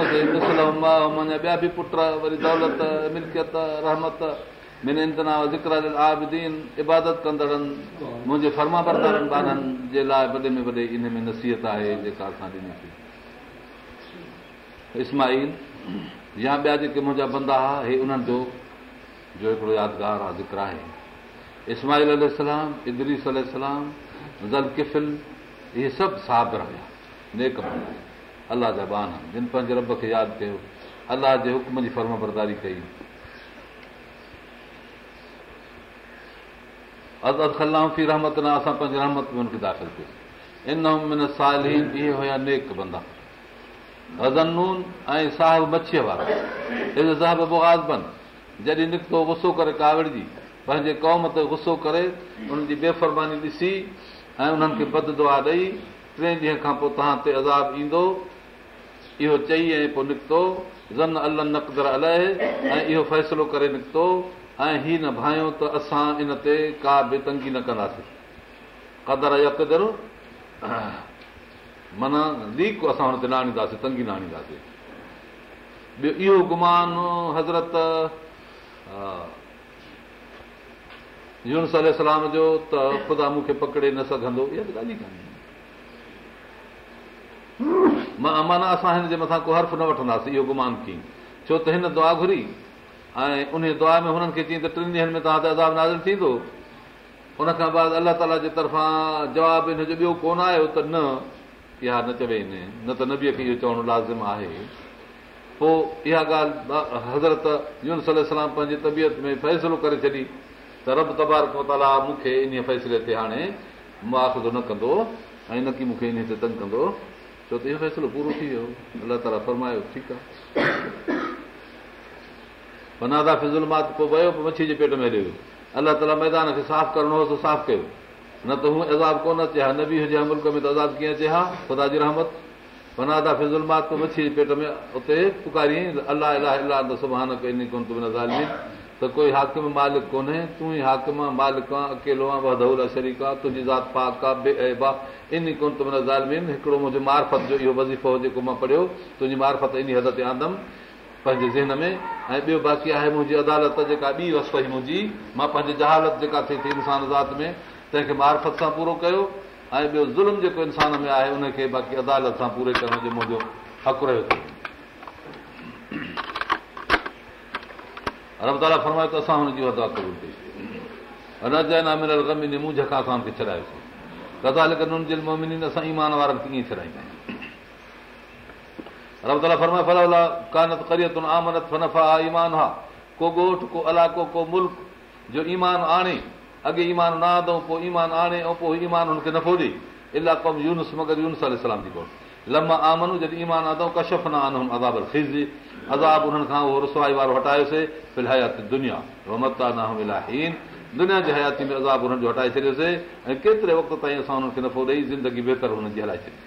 ٻيا به پٽ وري دولت ملڪيت رحمت آبدين عبادت ڪندڙن منهنجي فرما بردارن ٻارن جي لاءِ وڏي ۾ وڏي ان ۾ نصيحت آهي جيڪا اسان ڏنيسين اسماعيل يا ٻيا جيڪي منهنجا بندا هئا هي انهن جو جو هڪڙو يادگار آهي ذڪر آهي. اسماعيل الارم ادريس زل ڪفل اهي سڀ صابر هئا نيڪ الله جا بان جن پنهنجي رب کي ياد ڪيو الله جي حڪم جي فرم برداري ڪئي اد کلام في رحمت نه اسان پنهنجي رحمت ۾ هن کي داخل ڪيوسين. ان من سالن اهي هئا نيڪ بندا. هزنون ۽ صاحب مڇيءَ وارا. هي صاحب بئاز بن جڏهن نڪتو غصو ڪري ڪاوڙ جي پنهنجي قوم تي غصو ڪري انهن جي بيفرماني ڏسي ۽ انهن کي بد دعا ڏيئي ٽي ڏينهن کان پوءِ توهان تي عذاب ايندو. اهو چئي ۽ پوءِ نڪتو. زن ال نقدر الائي ۽ اهو فيصلو ڪري نڪتو ۽ هي نه ڀايو ته اسان ان تي ڪا به تنگي نه ڪنداسين. قدر يڪدر معنيٰ ليڪ اسان هن تي نه آڻينداسين تنگي نه آڻينداسين. ٻيو اهو گمان حضرت يونس سلام جو ته خدا مون کي پڪڙي نه سگهندو اها ڳالهه ئي ڪانهي. معنيٰ اسان هن جي مٿان ڪو حرف نه وٺنداسين اهو گمان ڪئي ڇو ته هن دعا گهري ۽ ان دعا ۾ هنن کي چئي ته ٽن ڏينهن ۾ توهان تي عذاب نازل ٿيندو. ان کان بعد الله تالا جي طرفان جواب هن جو ٻيو ڪونه آيو ته نه اها نه چوي نه ته نبيءَ کي اهو چوڻ لازم آهي. پوءِ اها ڳالهه حضرت پنهنجي طبيعت ۾ فيصلو ڪري ڇڏي ته رب تبارڪ تالا مون کي ان فيصلي تي هاڻي مئاخو نه ڪندو ۽ نه ڪه مون کي ان تي تنگ ڪندو. ڇو ته اهو فيصلو پورو ٿي ويو. الله تالا فرمايو ٺيڪ آهي پنادا فزلمات ويو مڇي جي پيٽ ۾ هليو الله تالا ميدان کي صاف ڪرڻو هو صاف ڪيو. نه ته هونئن عذاب ڪونه اچي ها نه به هجي ها ملڪ ۾ ته عذاب ڪيئن اچي ها خدا جي پيٽ ۾ سڀاڻي حاڪم مالڪ ڪونهي تون ئي حاڪم مالڪ آهي اڪيلو تنهنجي ذات پاڪ آهي بي هڪڙو منهنجو معرفت جو اهو وظيفو جيڪو مان پڙهيو تنهنجي معرفت ان حد تي آندم پنهنجي ذهن ۾۽ ٻيو باقي آهي منهنجي عدالت جيڪا ٻي وست هئي منهنجي مان پنهنجي جهالت جيڪا ٿئي ٿي انسان ذات ۾ تنهن کي معرفت سان پورو ڪيو ۽ ٻيو ظلم جيڪو انسان ۾ آهي ان کي باقي عدالت سان پوري ڪرڻ جو منهنجو حق رهيو رب تالا فرمايو ته اسان هن جي ادا قبول ڪئيسين ڇڏايوسين ڪدا لکن اسان ايمان وارن کي ائين ڇڏائيندا آهيون رب تالا فرمائي ڦلا ڪانت ڪريتن ها ڪو ملڪ جو ايمان آڻي اڳي ايمان نه آدئون پوءِ ايمان آڻي ۽ پوءِ ايمان هن کي نفعو ڏي ڪونه لما آمنو جڏهن ايمان آدئون ڪشف نه آن انهن کان اهو رسوائي وارو هٽايوسين دنيا جي حياتي ۾ عذاب هنن هٽائي ڇڏيوسين ۽ ڪيتري وقت تائين اسان هنن کي نفعو ڏيئي زندگي بهتر هنن جي هلائي ڇڏي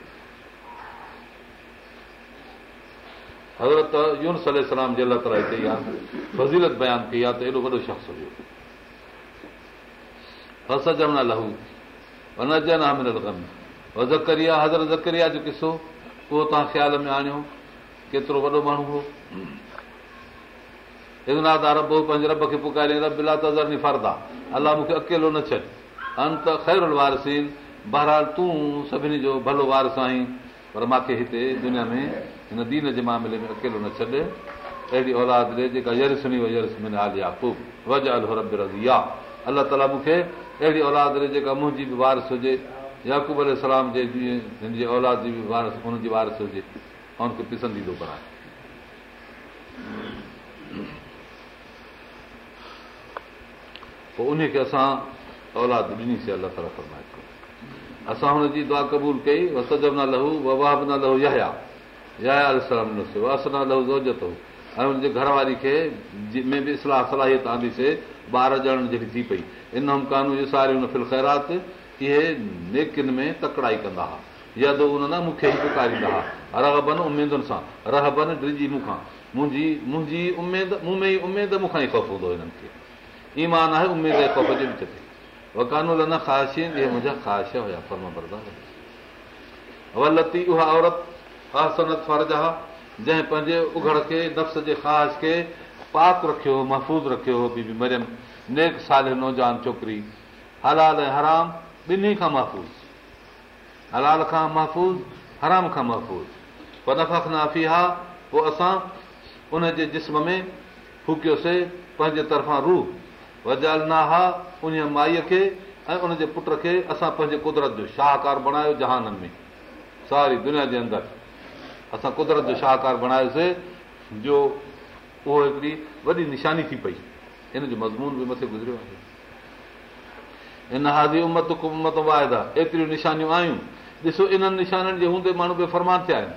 حضرت يون سلام جي فضيلت بيان ڪئي آهي ته ايڏو وڏو شخص هيو فسجم نه لهو زڪريا حضرت زڪريا جو قصو اهو توهان خيال ۾ آڻيو ڪيترو وڏو ماڻهو هو رب پنهنجي رب کي پڪاري رب بلا تزر فردا الله مون کي اڪيلو نه ڇڏ انت خير وارسين بهرحال تون سڀني جو ڀلو وارث آهين پر مون کي هتي دنيا ۾ هن دين جي معاملي ۾ اڪيلو نه ڇڏ. اهڙي اولاد ڏي جيڪا الله تالا مون کي اهڙي اولاد ڏي جيڪا منهنجي به وارث هجي ياقوب الارم جي هن جي اولاد جي به وارث هن جي وارث هجي هن کي پسنديدو ڪرائي پوءِ ان کي اسان اولاد ڏنيسين الله تالا فرمائي اسان هن جي دعا قبول ڪئي سجب نه لهو وباب نه لهو يا اسنا لهو زوجت ۽ هن جي گهر واري کي ۾ به اصلاح صلاحيت آنديسين ٻار ڄڻن جهڙي ٿي پئي. ان هم قانون ساري هن فل خيرات اهي نيڪن ۾ تڪڙائي ڪندا هئا يا ته ان نه مون کي ئي پڪاريندا هئا رهبن اميدن سان رهبن ڊرجي مون کان. منهنجي منهنجي اميد مون ۾ ئي اميد مون کان ئي خوف هوندو هنن کي. ايمان آهي اميد جي خوف جي وچ تي. وڪانول نه خاص اهي منهنجا خواهش هئا فرم بردار ولتي اها عورت آسنت فرض آهي جنهن پنهنجي اگهڙ کي نفس جي خواهش کي پاڪ رکيو هو محفوظ رکيو هو بيبي مريم نيڪ سال نوجوان ڇوڪري هلال ۽ حرام ٻنهي کان محفوظ. هلال کان محفوظ حرام کان محفوظ. پر نف نافي ها پوءِ اسان ان جي جسم ۾ فوڪيوسين پنهنجي طرفان روهه. وجال نا ها ان مائيءَ کي ۽ ان جي پٽ کي اسان پنهنجي قدرت جو شاهڪار بڻايو جهانن ۾. ساري دنيا جي اندر اسان قدرت جو شاهڪار بڻايوسين جو اهو هڪڙي وڏي نشاني ٿي پئي. ان جو مضمون به مٿي گذريو آهي. ان انهن نشانن جي هوندي ماڻهو به فرمان ٿيا آهن.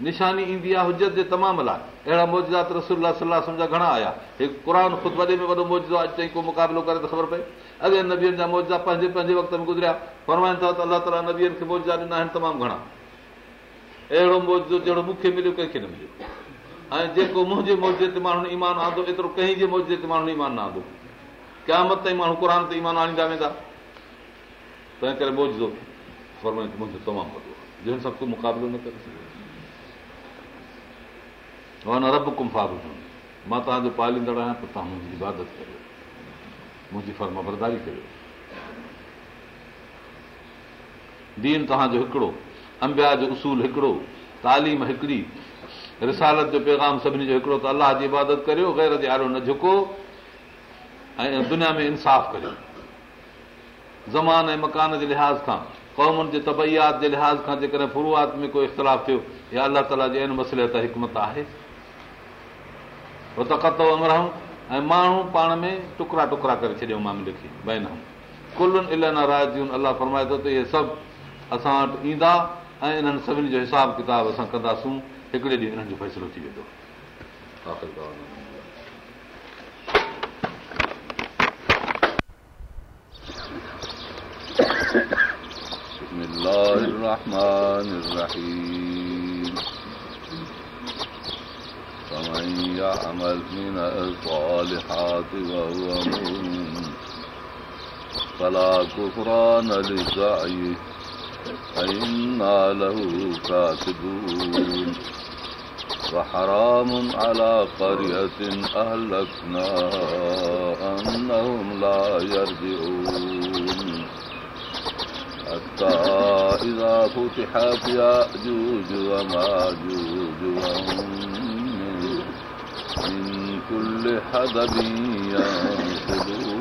نشاني ايندي آهي حجت جي تمام لاءِ. اهڙا صلاح سمجهان گهڻا آيا. هڪ قر خود وڏي ۾ وڏو موجون تائين ڪو مقابلو ڪري ته خبر پئي. اڳي نبين جا موزا پنهنجي پنهنجي وقت ۾ گذريا. فرمائن ٿا ته الله تالا نبين کي موزا ڏنا آهن تمام گهڻا اهڙو موجون جهڙو مون کي مليو ڪنهن کي نه مليو. ۽ جيڪو منهنجي موجي تي ماڻهو ايمان آندو ايترو ڪنهن جي موجي تي ماڻهو ايمان نه آندو. قيامت تائين ماڻهو قر تي ايمان آڻيندا ويندا. تنهن ڪري موجون منهنجو تمام وڏو آهي. جنهن سان ڪو مقابلو نه ڪري سگهي. رب ڪنفا ٻڌو مان توهان جو پاليندڙ آهيان ته توهان منهنجي عبادت ڪريو. منهنجي فرما برداري ڪريو. دين توهان جو هڪڙو امبيا جو اصول هڪڙو تعليم هڪڙي رسالت جو پيگام سڀني جو هڪڙو ته الله جي عبادت ڪريو غير جي آر او نه جهڪو ۽ دنيا ۾ انصاف ڪريو زمان ۽ مڪان جي لحاظ کان قومن جي تبييات جي لحاظ کان جيڪڏهن فروئات ۾ ڪو اختلاف ٿيو يا الله تالا جي مسئلي ته حڪمت آهي ۽ ماڻهو پاڻ ۾ ٽڪڙا ٽڪڙا ڪري ڇڏيو معاملي کي بهن ڪلن الاهي راءِ الله فرمائي ٿو ته اهي سڀ اسان وٽ ايندا ऐं इन्हनि सभिनी जो हिसाब किताब असां कंदासूं हिकिड़े ॾींहुं इन्हनि जो फ़ैसिलो थी वेंदो فمن يعمل من الصالحات وهو مؤمن فلا كفران لسعيه فإنا له كاتبون. وحرام على قرية أهلكنا أنهم لا يرجعون. حتى إذا فتحت يأجوج وماجوج من كل حدب ينسلون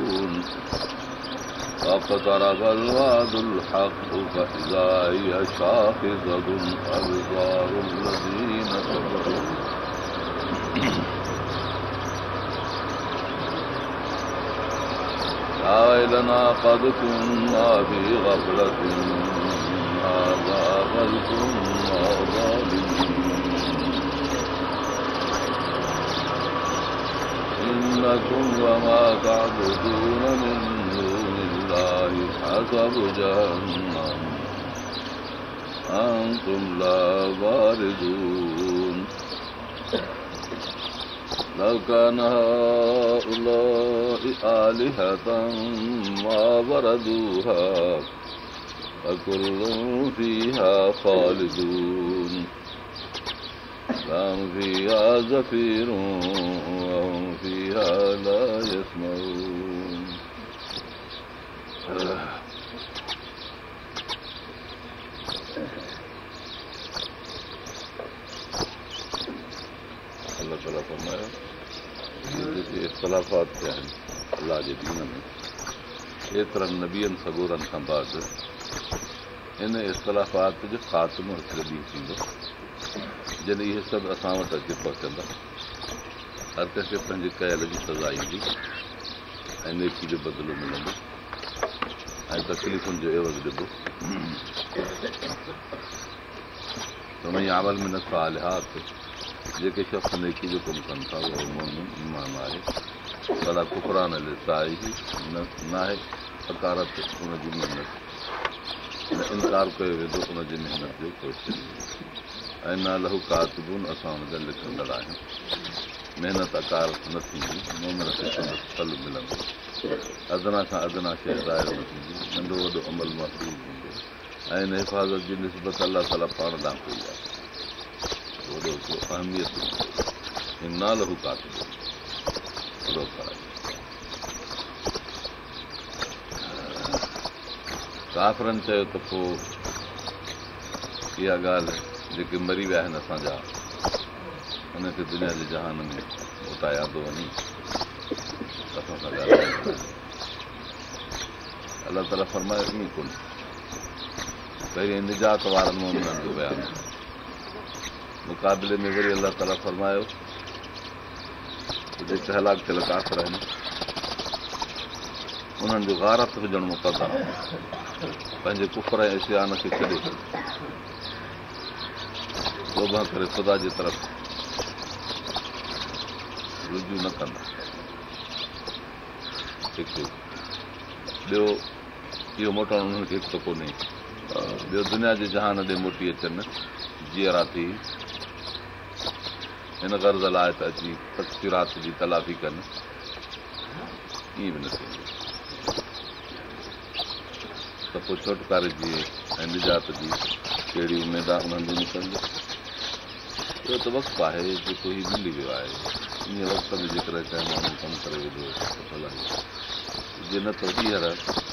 فأقترب الوعد الحق فإذا هي شاخصة أبصار الذين كفروا يا ويلنا قد كنا في غفلة هذا بل كنا ظالمين. إنكم وما تعبدون من آلهة ما بردوها فكل فيها خالدون لهم فيها زفير وهم فيها لا يسمعون الڳ الا ڪم اختلافات ٿيا آهن الله جي دين ۾ ايترن نه بيهن کان بعد ان اختلافات جو خاتمو هڪڙي ڏينهن ٿيندو جڏهن اهي سڀ اسان وٽ اچي پهچندا هر ڪنهن کي پنهنجي ڪيل جي سزا ايندي ۽ نيڪي جو بدلو ملندو ۽ تڪليفن جو عيوض ته ڀئي عمل ۾ نٿا هالهات جيڪي شخص نيڪي جو ڪم ڪن ٿا اهو ايمان آهي ڪفران لتا آئي نه آهي سڪارت هن جي محنت انڪار ڪيو ويندو ان جي محنت جو ڪوئي ۽ نه لهو ڪاتبون اسان هن جا لکندڙ آهيون محنت اڪار نه ٿيندي مومن کي ڦل ملندو. ادنا کان ادنا شيءِ ظاهر نه ٿيندي ننڍو وڏو عمل محسوس ٿيندو ۽ هن حفاظت جي نسبت الله تالا پاڻ ڏانهن ڪئي آهي. وڏو اهميت نه لهو ڪاتبو وڏو ڪافرن چيو ته پوءِ اها ڳالهه جيڪي مري ويا آهن اسان جا هن کي دنيا جي جهان ۾ موٽايا ٿو وڃي اسان سان ڳالهائي الله تالا فرمايو ائين ڪونهي پهرين نجات وارن مومنن جو بيان مقابلي ۾ وري الله تالا فرمايو جيڪي هلاڪ ٿيل ڪافر آهن انهن جو گارت هجڻ مقدر پنهنجي ڪفر ۽ اشيان کي ڇڏي ڪري خدا جي طرف رجو نه ڪندا هڪ ٻيو اهو موٽڻ انهن کي هڪ ته ڪونهي ٻيو دنيا جي جهان ڏي موٽي اچن جيئرا ٿي هن گرز لاءِ ته اچي تڪسيرات جي تلافي ڪن ائين به نه ٿيندو ته پوءِ ڇوٽڪاري جي ۽ نجات جي ڪهڙي اميد انهن جي نڪرندي اهو ته وقت آهي جيڪو هيءُ ملي ويو آهي ان وقت ۾ جيڪر ڪنهن ماڻهو ڪم ڪري ويندو جي نه ته ٻيهر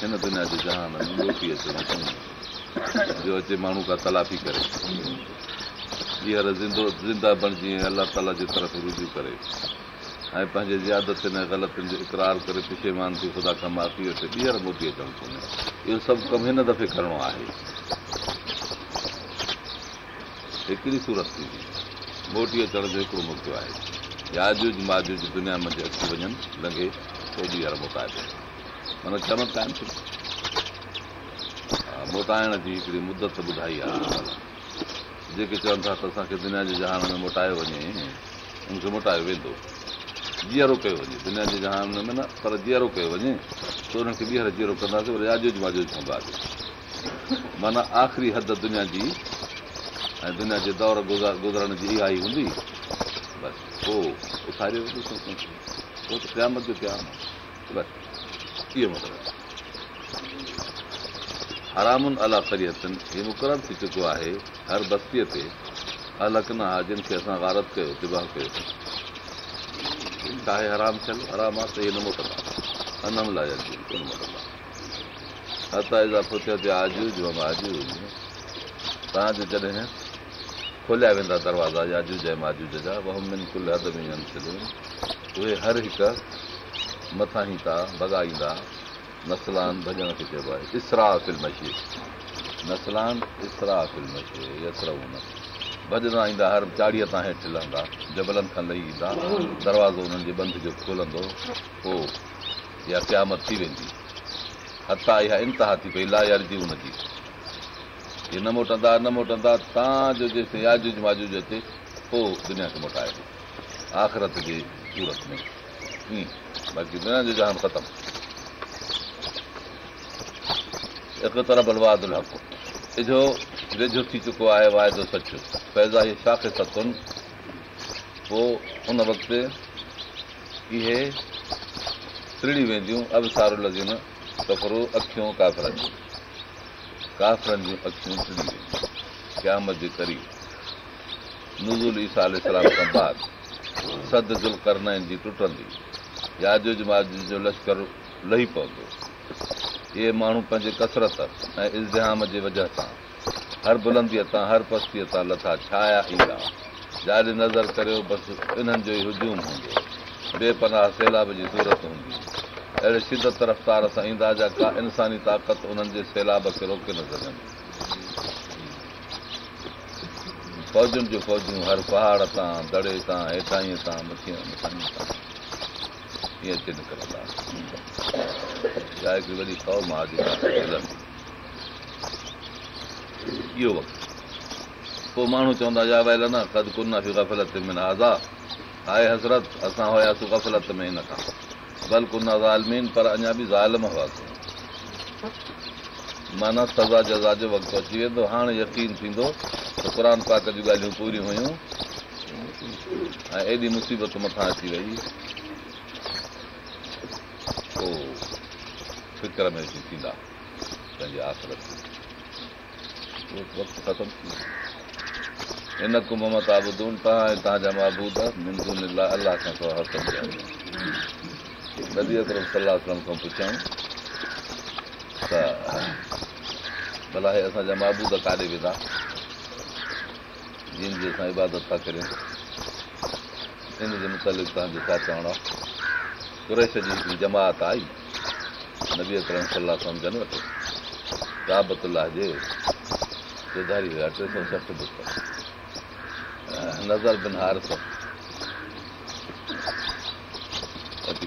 هن دنيا جي جهان ۾ روٽي اچڻ ڪونهي جو اچي ماڻهو ڪا تلافي ڪري ٻيهر زندو زنده بڻجي الله تالا جي طرف رجو ڪري ۽ پنهنجي زيادتن ۽ غلطين جو اقرار ڪري پڇيمان ٿي خدا کان معافي وٺي ٻيهر موٽي اچڻ ڪونهي اهو سڀ ڪم هن دفعي ڪرڻو آهي هڪڙي سورت ٿيندي موٽي اچڻ جو هڪڙو موقعو آهي ياجوج ماجوج دنيا ۾ اچي وڃن پوءِ ٻيهر موٽائي پيو معنيٰ چمڪ ڪانه ٿي موٽائڻ جي هڪڙي مدت ٻڌائي آهي جيڪي چون ٿا ته اسان کي دنيا جي جهان ۾ موٽايو وڃي ان کي موٽايو ويندو جيئرو ڪيو وڃي دنيا جي جهان ۾ نه پر جيئرو ڪيو وڃي ته انهن کي ٻيهر جيئرو ڪنداسين وري ياجوج ماجوج بعد معنيٰ آخري حد دنيا جي ۽ دنيا جي دور گذار گذرڻ جي اها ئي هوندي بس پوءِ اٿاريو پوءِ ته قيامت جو ڪيا بس اهو مطلب هرامن الا ڪريتن هيءُ مقرر ٿي چڪو آهي هر بستيءَ تي الڳ نه آهي جن کي اسان گارت ڪيو تباهه ڪيو چاهي حرام ٿيل حرام آهي ته اهي نه موٽندا انم لاءِ ڪونه موٽندا هتا اضافو ٿيو تي آجوج آجوج توهان جو جڏهن کوليا ويندا دروازا ياجوج ۽ ماجوج جا وهمن ڪل حد ۾ اهي هر هڪ مٿان ئي ٿا ڀڳائيندا نسلان ڀڄڻ کي چئبو آهي اسرا فلم نسلان اسرا يسرئون ڀڄندا ايندا هر چاڙيءَ تان هيٺ لهندا جبلن کان لهي ايندا دروازو انهن جي بند جو کولندو پوءِ اها قيامت ٿي ويندي هٿا اها انتها ٿي پئي لا عرضي هن جي اهي نه موٽندا نه موٽندا توهان جو جيستائين ياجوج ماجوج اچي پوءِ دنيا کي موٽائي آخرت جي سورت ۾. باقي دنيا جو جام ختم. هڪ طرف بلوادل حق. اهو ويجهو ٿي چڪو آهي واعدو سچ. پيدا اهي شاک ستن. پوءِ ان وقت اهي ٽڙي وينديون اوسار لڳيون ڪپڙو اکيون جون ڪافرن جون اکيون ٽڙي وينديون قيامت جي قريب. نزل ايسا سلام کان بعد سد جل ڪرنائن جي ٽٽندي. ياجج ماجج جو لشڪر لهي پوندو. اهي ماڻهو پنهنجي ڪسرت ۽ ازهام جي وجهه سان هر بلنديءَ تان هر پستيءَ تان لٿا ڇايا ايندا. جاري نظر ڪريو بس انهن جو ئي هجوم هوندو. بيپناهه سيلاب جي سورت هوندي اهڙي شدت رفتار سان ايندا جا ڪا انساني طاقت انهن جي سيلاب کي روڪي نه سگهندي فوجن جون فوجيون هر پهاڙ تان دڙي تان قوم آهي اهو وقت پوءِ ماڻهو چوندا نه ڪد ڪن في گفلت ۾ آزا آهي حضرت اسان هئاسين گفلت ۾ هن کان بلڪن زالمين پر اڃا به ظالم هئاسين معنيٰ سزا جزا جو وقت اچي ويندو هاڻي يقين ٿيندو ته قر پاڪ جون ڳالهيون پوريون هيون ۽ ايڏي مصيبت مٿان اچي وئي. پوءِ فڪر ۾ اچي ٿيندا پنهنجي آخرت وقت ختم ٿي ويو. هن ڪمت آبودون توهان ۽ توهان جا مهبود مندون الله کان سواءِ ندي اڪرم صلاح کان پڇئون ته ڀلا هي اسان جا مهبود ڪاڏي ويندا جن جي اسان عبادت ٿا ڪريون ان جي متالق توهان جو ڇا چوڻو آهي ڪريش جي هڪڙي جماعت آئي نبي اڪرم صلاح سمجهن وٺي ڪابت جي سڌاري ويا ٽي سؤ سٺ بڪ نظر بن هار سان اچي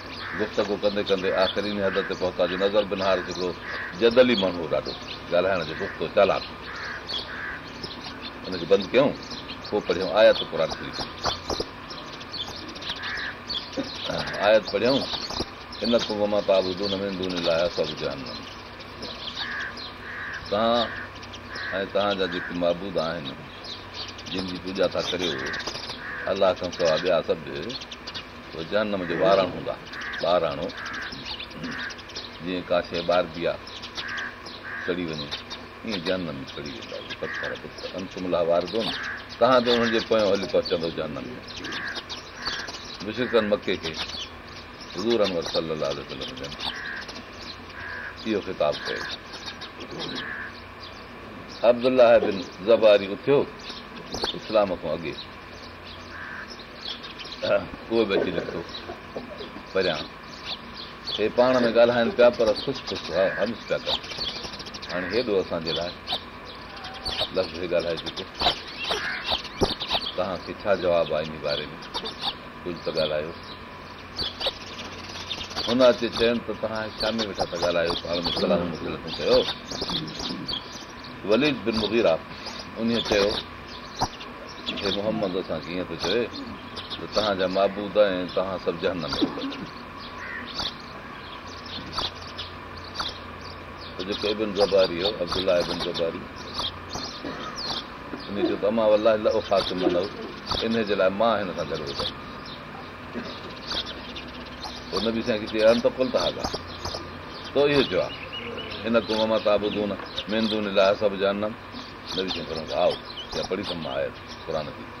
گفتگ ڪندي ڪندي آخري حد تي پهتا جو نظر بنهار هڪڙو جدلي ماڻهو ڏاڍو ڳالهائڻ جو گفتو چالاڪ. هن کي بند ڪيون پوءِ پڙهيون آيت ٿي آيت پڙهيون ان ڪم مان تابودون ۾ دون لاءِ سڀ جان توهان ۽ توهان جا جيڪي مهبود آهن جن جي پوڄا ٿا ڪريو الله کان سواءِ ٻيا سڀ جنم جو ٻارهن هوندا ٻارهڻو جيئن ڪا شيءِ ٻاربي آهي چڙهي وڃي ائين جنم ۾ چڙهي ويندا پٿر انتملا واردو نه. توهان ته هنن جي پويان هلي پهچندو جنم ۾؟ مشڪن مڪي کي حضور انور صلاح اهو خطاب ڪيو. ابدلا بن زباري اٿيو اسلام کان اڳي. اهو به اچي نڪتو پريان. هي پاڻ ۾ ڳالهائين پيا پر خوش خوش ها هنس پيا ڪن هاڻي هيڏو اسان جي لاءِ. لفظ ڳالهائي چڪو توهان کي ڇا جواب آهي ان باري ۾. ڪجهه ته ڳالهايو. هن اچي چين ته توهان ڇا ۾ ويٺا ٿا ڳالهايو پاڻ ۾ چيو وليد بن مگيرا ان چيو هي محمد اسان ڪيئن ٿو چئي توهان جا مهبود ۽ توهان سڀ جنهن ۾ جيڪو ابن زباري هو ابدلا جو ته اما الله ان جي لاءِ مان هن سان گڏ ويٺو پوءِ نبي سائين کي چئي انت ڪل ته هاگا تو اهو چيو آهي هن ڪم مان تابودون ميندون لاءِ سڀ جانم نبي ڪرون آئو يا پڙهي ڪم آهي قر جي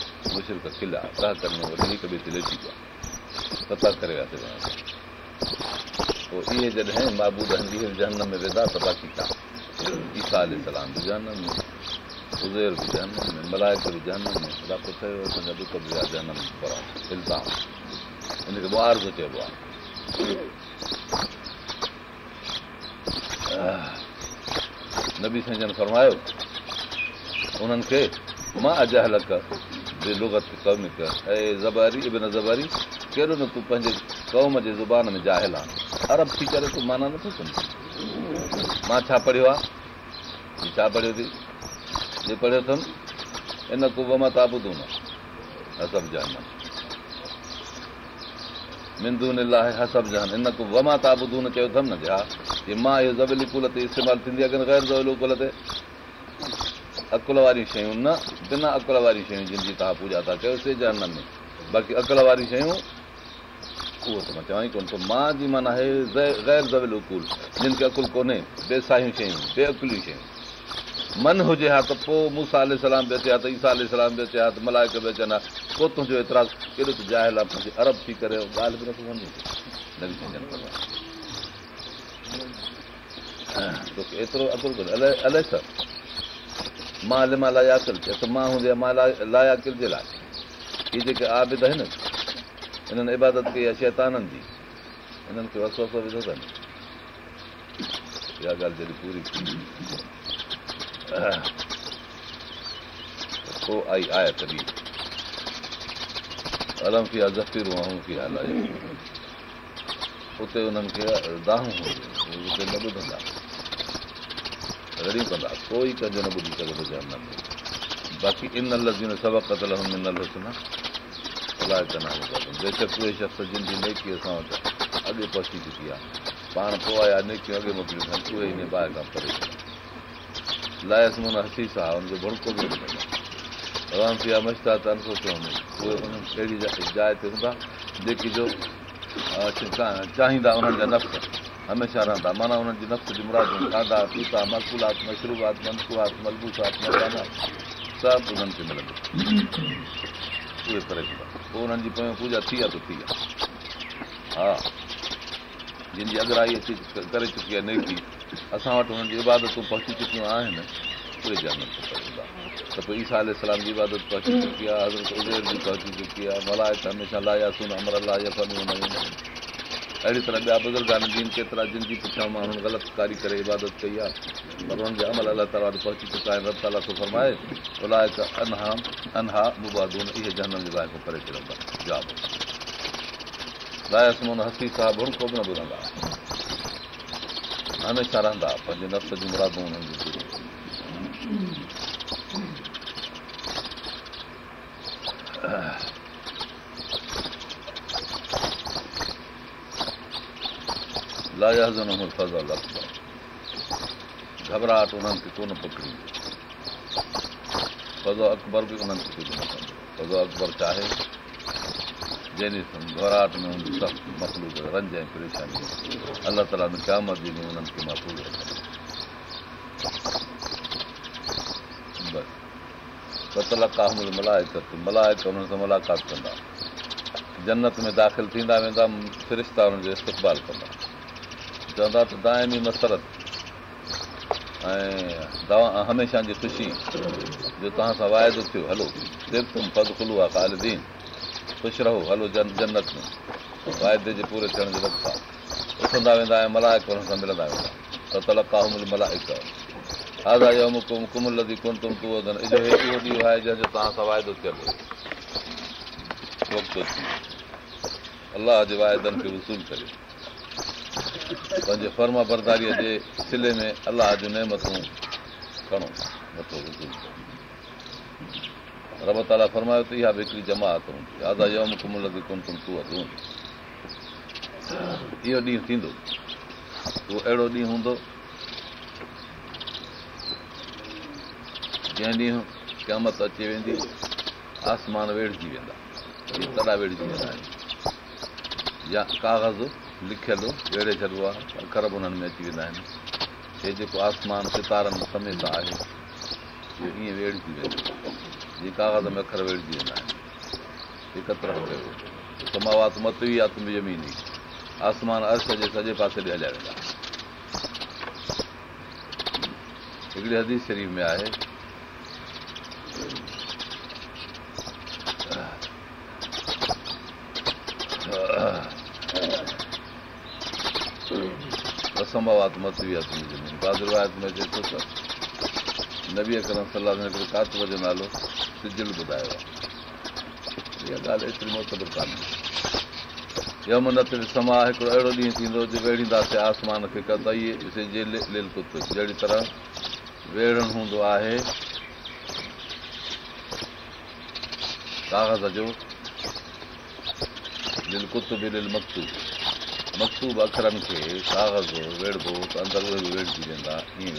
मुशर का किला अपराध करने वरी कभी दिले थी पिया पता करे विया पोइ इहे जॾहिं महबूद हंदी जहनम में वेदा पता थी था ईसा सलाम बि जहनम में, उज़ेर बि जहनम में, मलाइक बि जहनम में अदा पुछायो असांजा दुख बि विया जहनम में इल्ज़ाम हिनखे मुआरज़ो चइबो आहे, नबी साईं जन फरमायो उन्हनि खे माँ अजहलक ज़बारी ज़बारी कहिड़ो न तूं पंहिंजे क़ौम जे ज़ुबान में जाहिल आहे? अरब थी करे तूं माना नथो सम्झी मां छा पढ़ियो आहे? छा पढ़ियो अथई जे पढ़ियो अथमि इन को वमा ताबुदूं न हसब जान मिंदून लाइ हसब जान इन को वमा ताबुदून चयो अथमि न हा की मां इहो ज़बली कुल ते इस्तेमालु थींदी आहे ग़ैर ज़बली कुल ते عقل واريون شيون نه بنا عقل واريون شيون جن جي توهان پوڄا ٿا ڪيو سي جان ۾ باقي عقل واريون شيون اهو ته مان چوان ئي ڪونه ٿو مان جي معنيٰ آهي غير جن کي عقل ڪونهي بيسايون شيون بيئڪليون شيون. من هجي ها ته پوءِ آل سلام به اچي ها ته ايسا آل سلام به اچي ها ته ملائڪ به اچن ها ڪو تنهنجو ايترا ڪيڏو ته جائل آهي پنهنجي ارب ٿي ڪري ڳالهه به نٿو وڃي. توکي ايترو عقل ڪونهي. الائي مان هلي مان لاياڪل ٿئي ته مان هوندي آهي مان لاياڪل جي لاءِ. اهي جيڪي آبد آهن هنن عبادت ڪئي آهي شيتانن جي. هنن کي وسو وسو وڌو اٿن اها ڳالهه جڏهن پوري پوءِ آئي آهي تڏهن. الم ٿي آهي زفيرون ۽ ٿي هلائي اتي انهن کي داهون نه ٻڌندا رڙيون ڪندا ڪوئي ڪنهن جو نه ٻڌي سگهندو جانور ۾ باقي ان لزين سبق ڪتل ان لزنا الائي ڪندا بيشڪ اهي شخص جن جي نيڪي اسان وٽ اڳي پهچي چڪي آهي پاڻ پوءِ آيا نيڪيون اڳي موڪليون اٿن اهي ان ٻاهر کان پري لايس معنيٰ هسيس آهي هن جو ڀڙڪو به روان آهي مشتا ته انسوچو اهي انهن ڪهڙي جاءِ تي هوندا جيڪي جو چاهيندا انهن جا نفس هميشه رهندا معنيٰ هنن جي نفس جي مرادون کاڌا پيتا مڪولات مشروبات کي سگهندا پوءِ انهن جي پوءِ پوڄا ٿي آهي ته ٿي آهي ها جن جي اڳرائي اچي ڪري چڪي آهي نيڪي اسان وٽ هنن جي ابادتون پهچي چڪيون آهن اهي جانور ته پوءِ ايسا سلام جي عبادت پهچي چڪي آهي اهڙي طرح ٻيا بزرگ آهن جن ڪيترا جن جي پٺيان ماڻهن غلط ڪاري ڪري عبادت ڪئي آهي. پر هنن جا عمل الله تالا پهچي چڪا آهن رب تالا ٿو فرمائي الائي انها انها مبادون اهي جنم جي کان ڪري ڇڏندا جواب لايسمون هسي صاحب هڙڪو به نه ٻڌندا. هميشه رهندا پنهنجي نفس جون مرادون هنن جي گهٻراهٽ انهن کي ڪونه پڪڙي فزو اڪبر به انهن کي ڪجهه نه ڪندو فزو اڪبر چاهي جنهن گهٻراهٽ ۾ سخت مکلوڪ رنج ۽ پريشاني الله تالا ۾ قيامت جي ۾ انهن کي محفوظ رکندو ڪاهمل ملائڪ ملائڪ انهن سان ملاقات ڪندا جنت ۾ داخل ٿيندا ويندا سرشتا هنن جو استقبال ڪندا چوندا ته دائمي مسرت ۽ دوا هميشه جي خوشي جو توهان سان واعدو ٿيو. هلو تم پد کلو آهي خالدين. خوش رهو. هلو جن جنت ۾. وائدي جي پوري ٿيڻ جي وقت آهي اٿندا ويندا ۽ ملائڪ هنن سان ملندا ويندا ته تلڪ آهي ملائڪ. آزا مڪم ڪمل لڌي ڪونه تم تون اهو ڏينهن آهي جنهن جو توهان سان واعدو وقت الله جي وائدن کي وصول ڪري پنهنجي فرما برداريءَ جي سلي ۾ الله جون نيمتون کڻو. رب تالا فرمايو ته اها به هڪڙي هوندي. آدا يم ڪمل ڪونه تم تون اڌون اهو ڏينهن ٿيندو. اهو اهڙو ڏينهن هوندو جنهن ڏينهن قيامت اچي ويندي آسمان ويڙجي ويندا. ويڙجي ويندا آهن. يا ڪاغذ لکيل ويڙي ڇڏبو آهي؟ اکر به هنن ۾ اچي ويندا آهن. هي جيڪو آسمان ستارن سميت آهي اهو ائين ويڙجي ويندو. جيئن ڪاغذ ۾ اکر ويڙجي ويندا آهن. ڪيو سماوات متوي آتم زمين آسمان عرش جي سڄي پاسي ڏي هليا ويندا. هڪڙي حديث شريف ۾ آهي اسنڀوات متوي زمين بعد روايت ۾ اچي ٿو ته نبي اڪرم صلاح ڪاتب جو نالو سجل ٻڌايو آهي اها ڳالهه ايتري موتبر ڪانهي يمن تي سما هڪڙو اهڙو ڏينهن ٿيندو ويڙينداسين آسمان کي مڪتوب اکرن کي ڪاغذ ويڙبو ته اندر ويڙجي ويندا ائين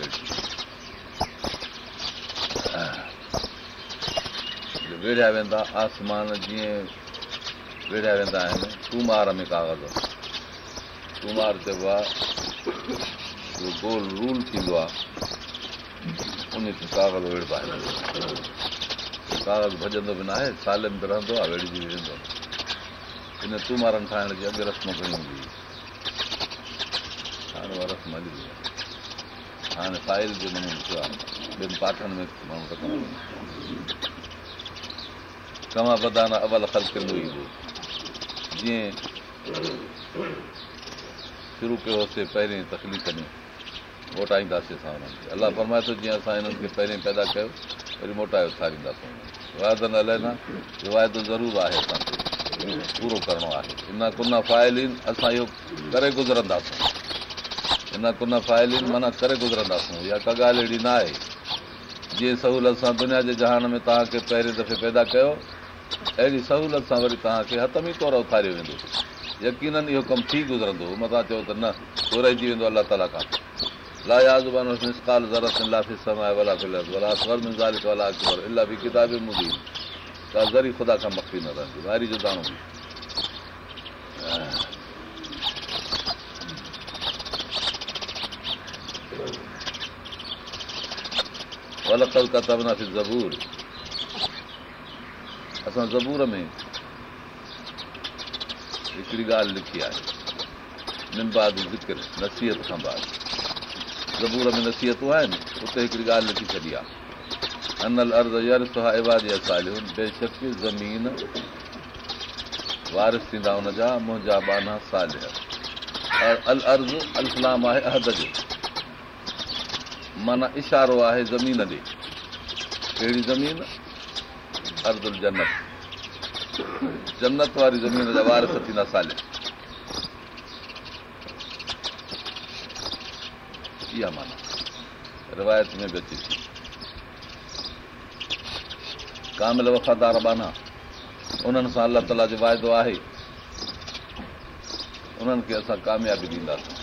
ويڙيا ويندا آسمان جيئن ويڙيا ويندا آهن سومار ۾ ڪاغذ سومار چئبو آهي گول رول ٿيندو آهي ان تي ڪاغذ ويڙبا آهن ڪاغذ ڀڄندو به نه آهي سال ۾ رهندو آهي ويڙجي ويندو ان سومارن ٺاهڻ جي اڳ رسم گهڻي هوندي هئي هاڻي ساحل جو نمونو ٿيو آهي ٻن پاٺن ۾ ماڻهو ڪما بدانا اول خرچ ڪندو ايندو جيئن شروع ڪيوسين پهرين تڪليف ۾ موٽائينداسين اسان هنن کي الله فرمائي ٿو جيئن اسان هنن کي پهرين پيدا ڪيو وري موٽائي اٿارينداسين واعدو نه الائي واعدو ضرور آهي اسان کي پورو ڪرڻو آهي ان ڪن فائلن اسان اهو ڪري گزرنداسين ان ڪن فائلن معنيٰ ڪري گزرنداسين. اها ڪا ڳالهه اهڙي نه آهي جيئن سهوليت سان دنيا جي جهان ۾ توهان کي پهرين دفعي پيدا ڪيو اهڙي سهوليت سان وري توهان کي هٿمي طور اٿاريو ويندو. يقين اهو ڪم ٿي گذرندو. مٿان چئو ته نه رهجي ويندو الله تالا کان. زري خدا کان مکي نه رهندي. واري جو داڻو به زبور اسان زبور ۾ هڪڙي ڳالهه لکي آهي نمباد ذڪر نصيحت کان بعد زبور ۾ نسيهتون آهن اتي هڪڙي ڳالهه لکي ڇڏي آهي انيل عرض يرس اوادي ساليون بيشڪ زمين وارث ٿيندا هن جا منهنجا بانا سال ال عرض الفلام آهي عهد جو معنيٰ اشارو آهي زمين ڏي. ڪهڙي زمين؟ اردل جنت. جنت واري زمين جا وارث ٿيندا سال. اها معنيٰ. روايت ۾ به اچي ٿي. ڪامل وفادار بانا. انهن سان الله تالا جو واعدو آهي. انهن کي اسان ڪاميابي ڏينداسين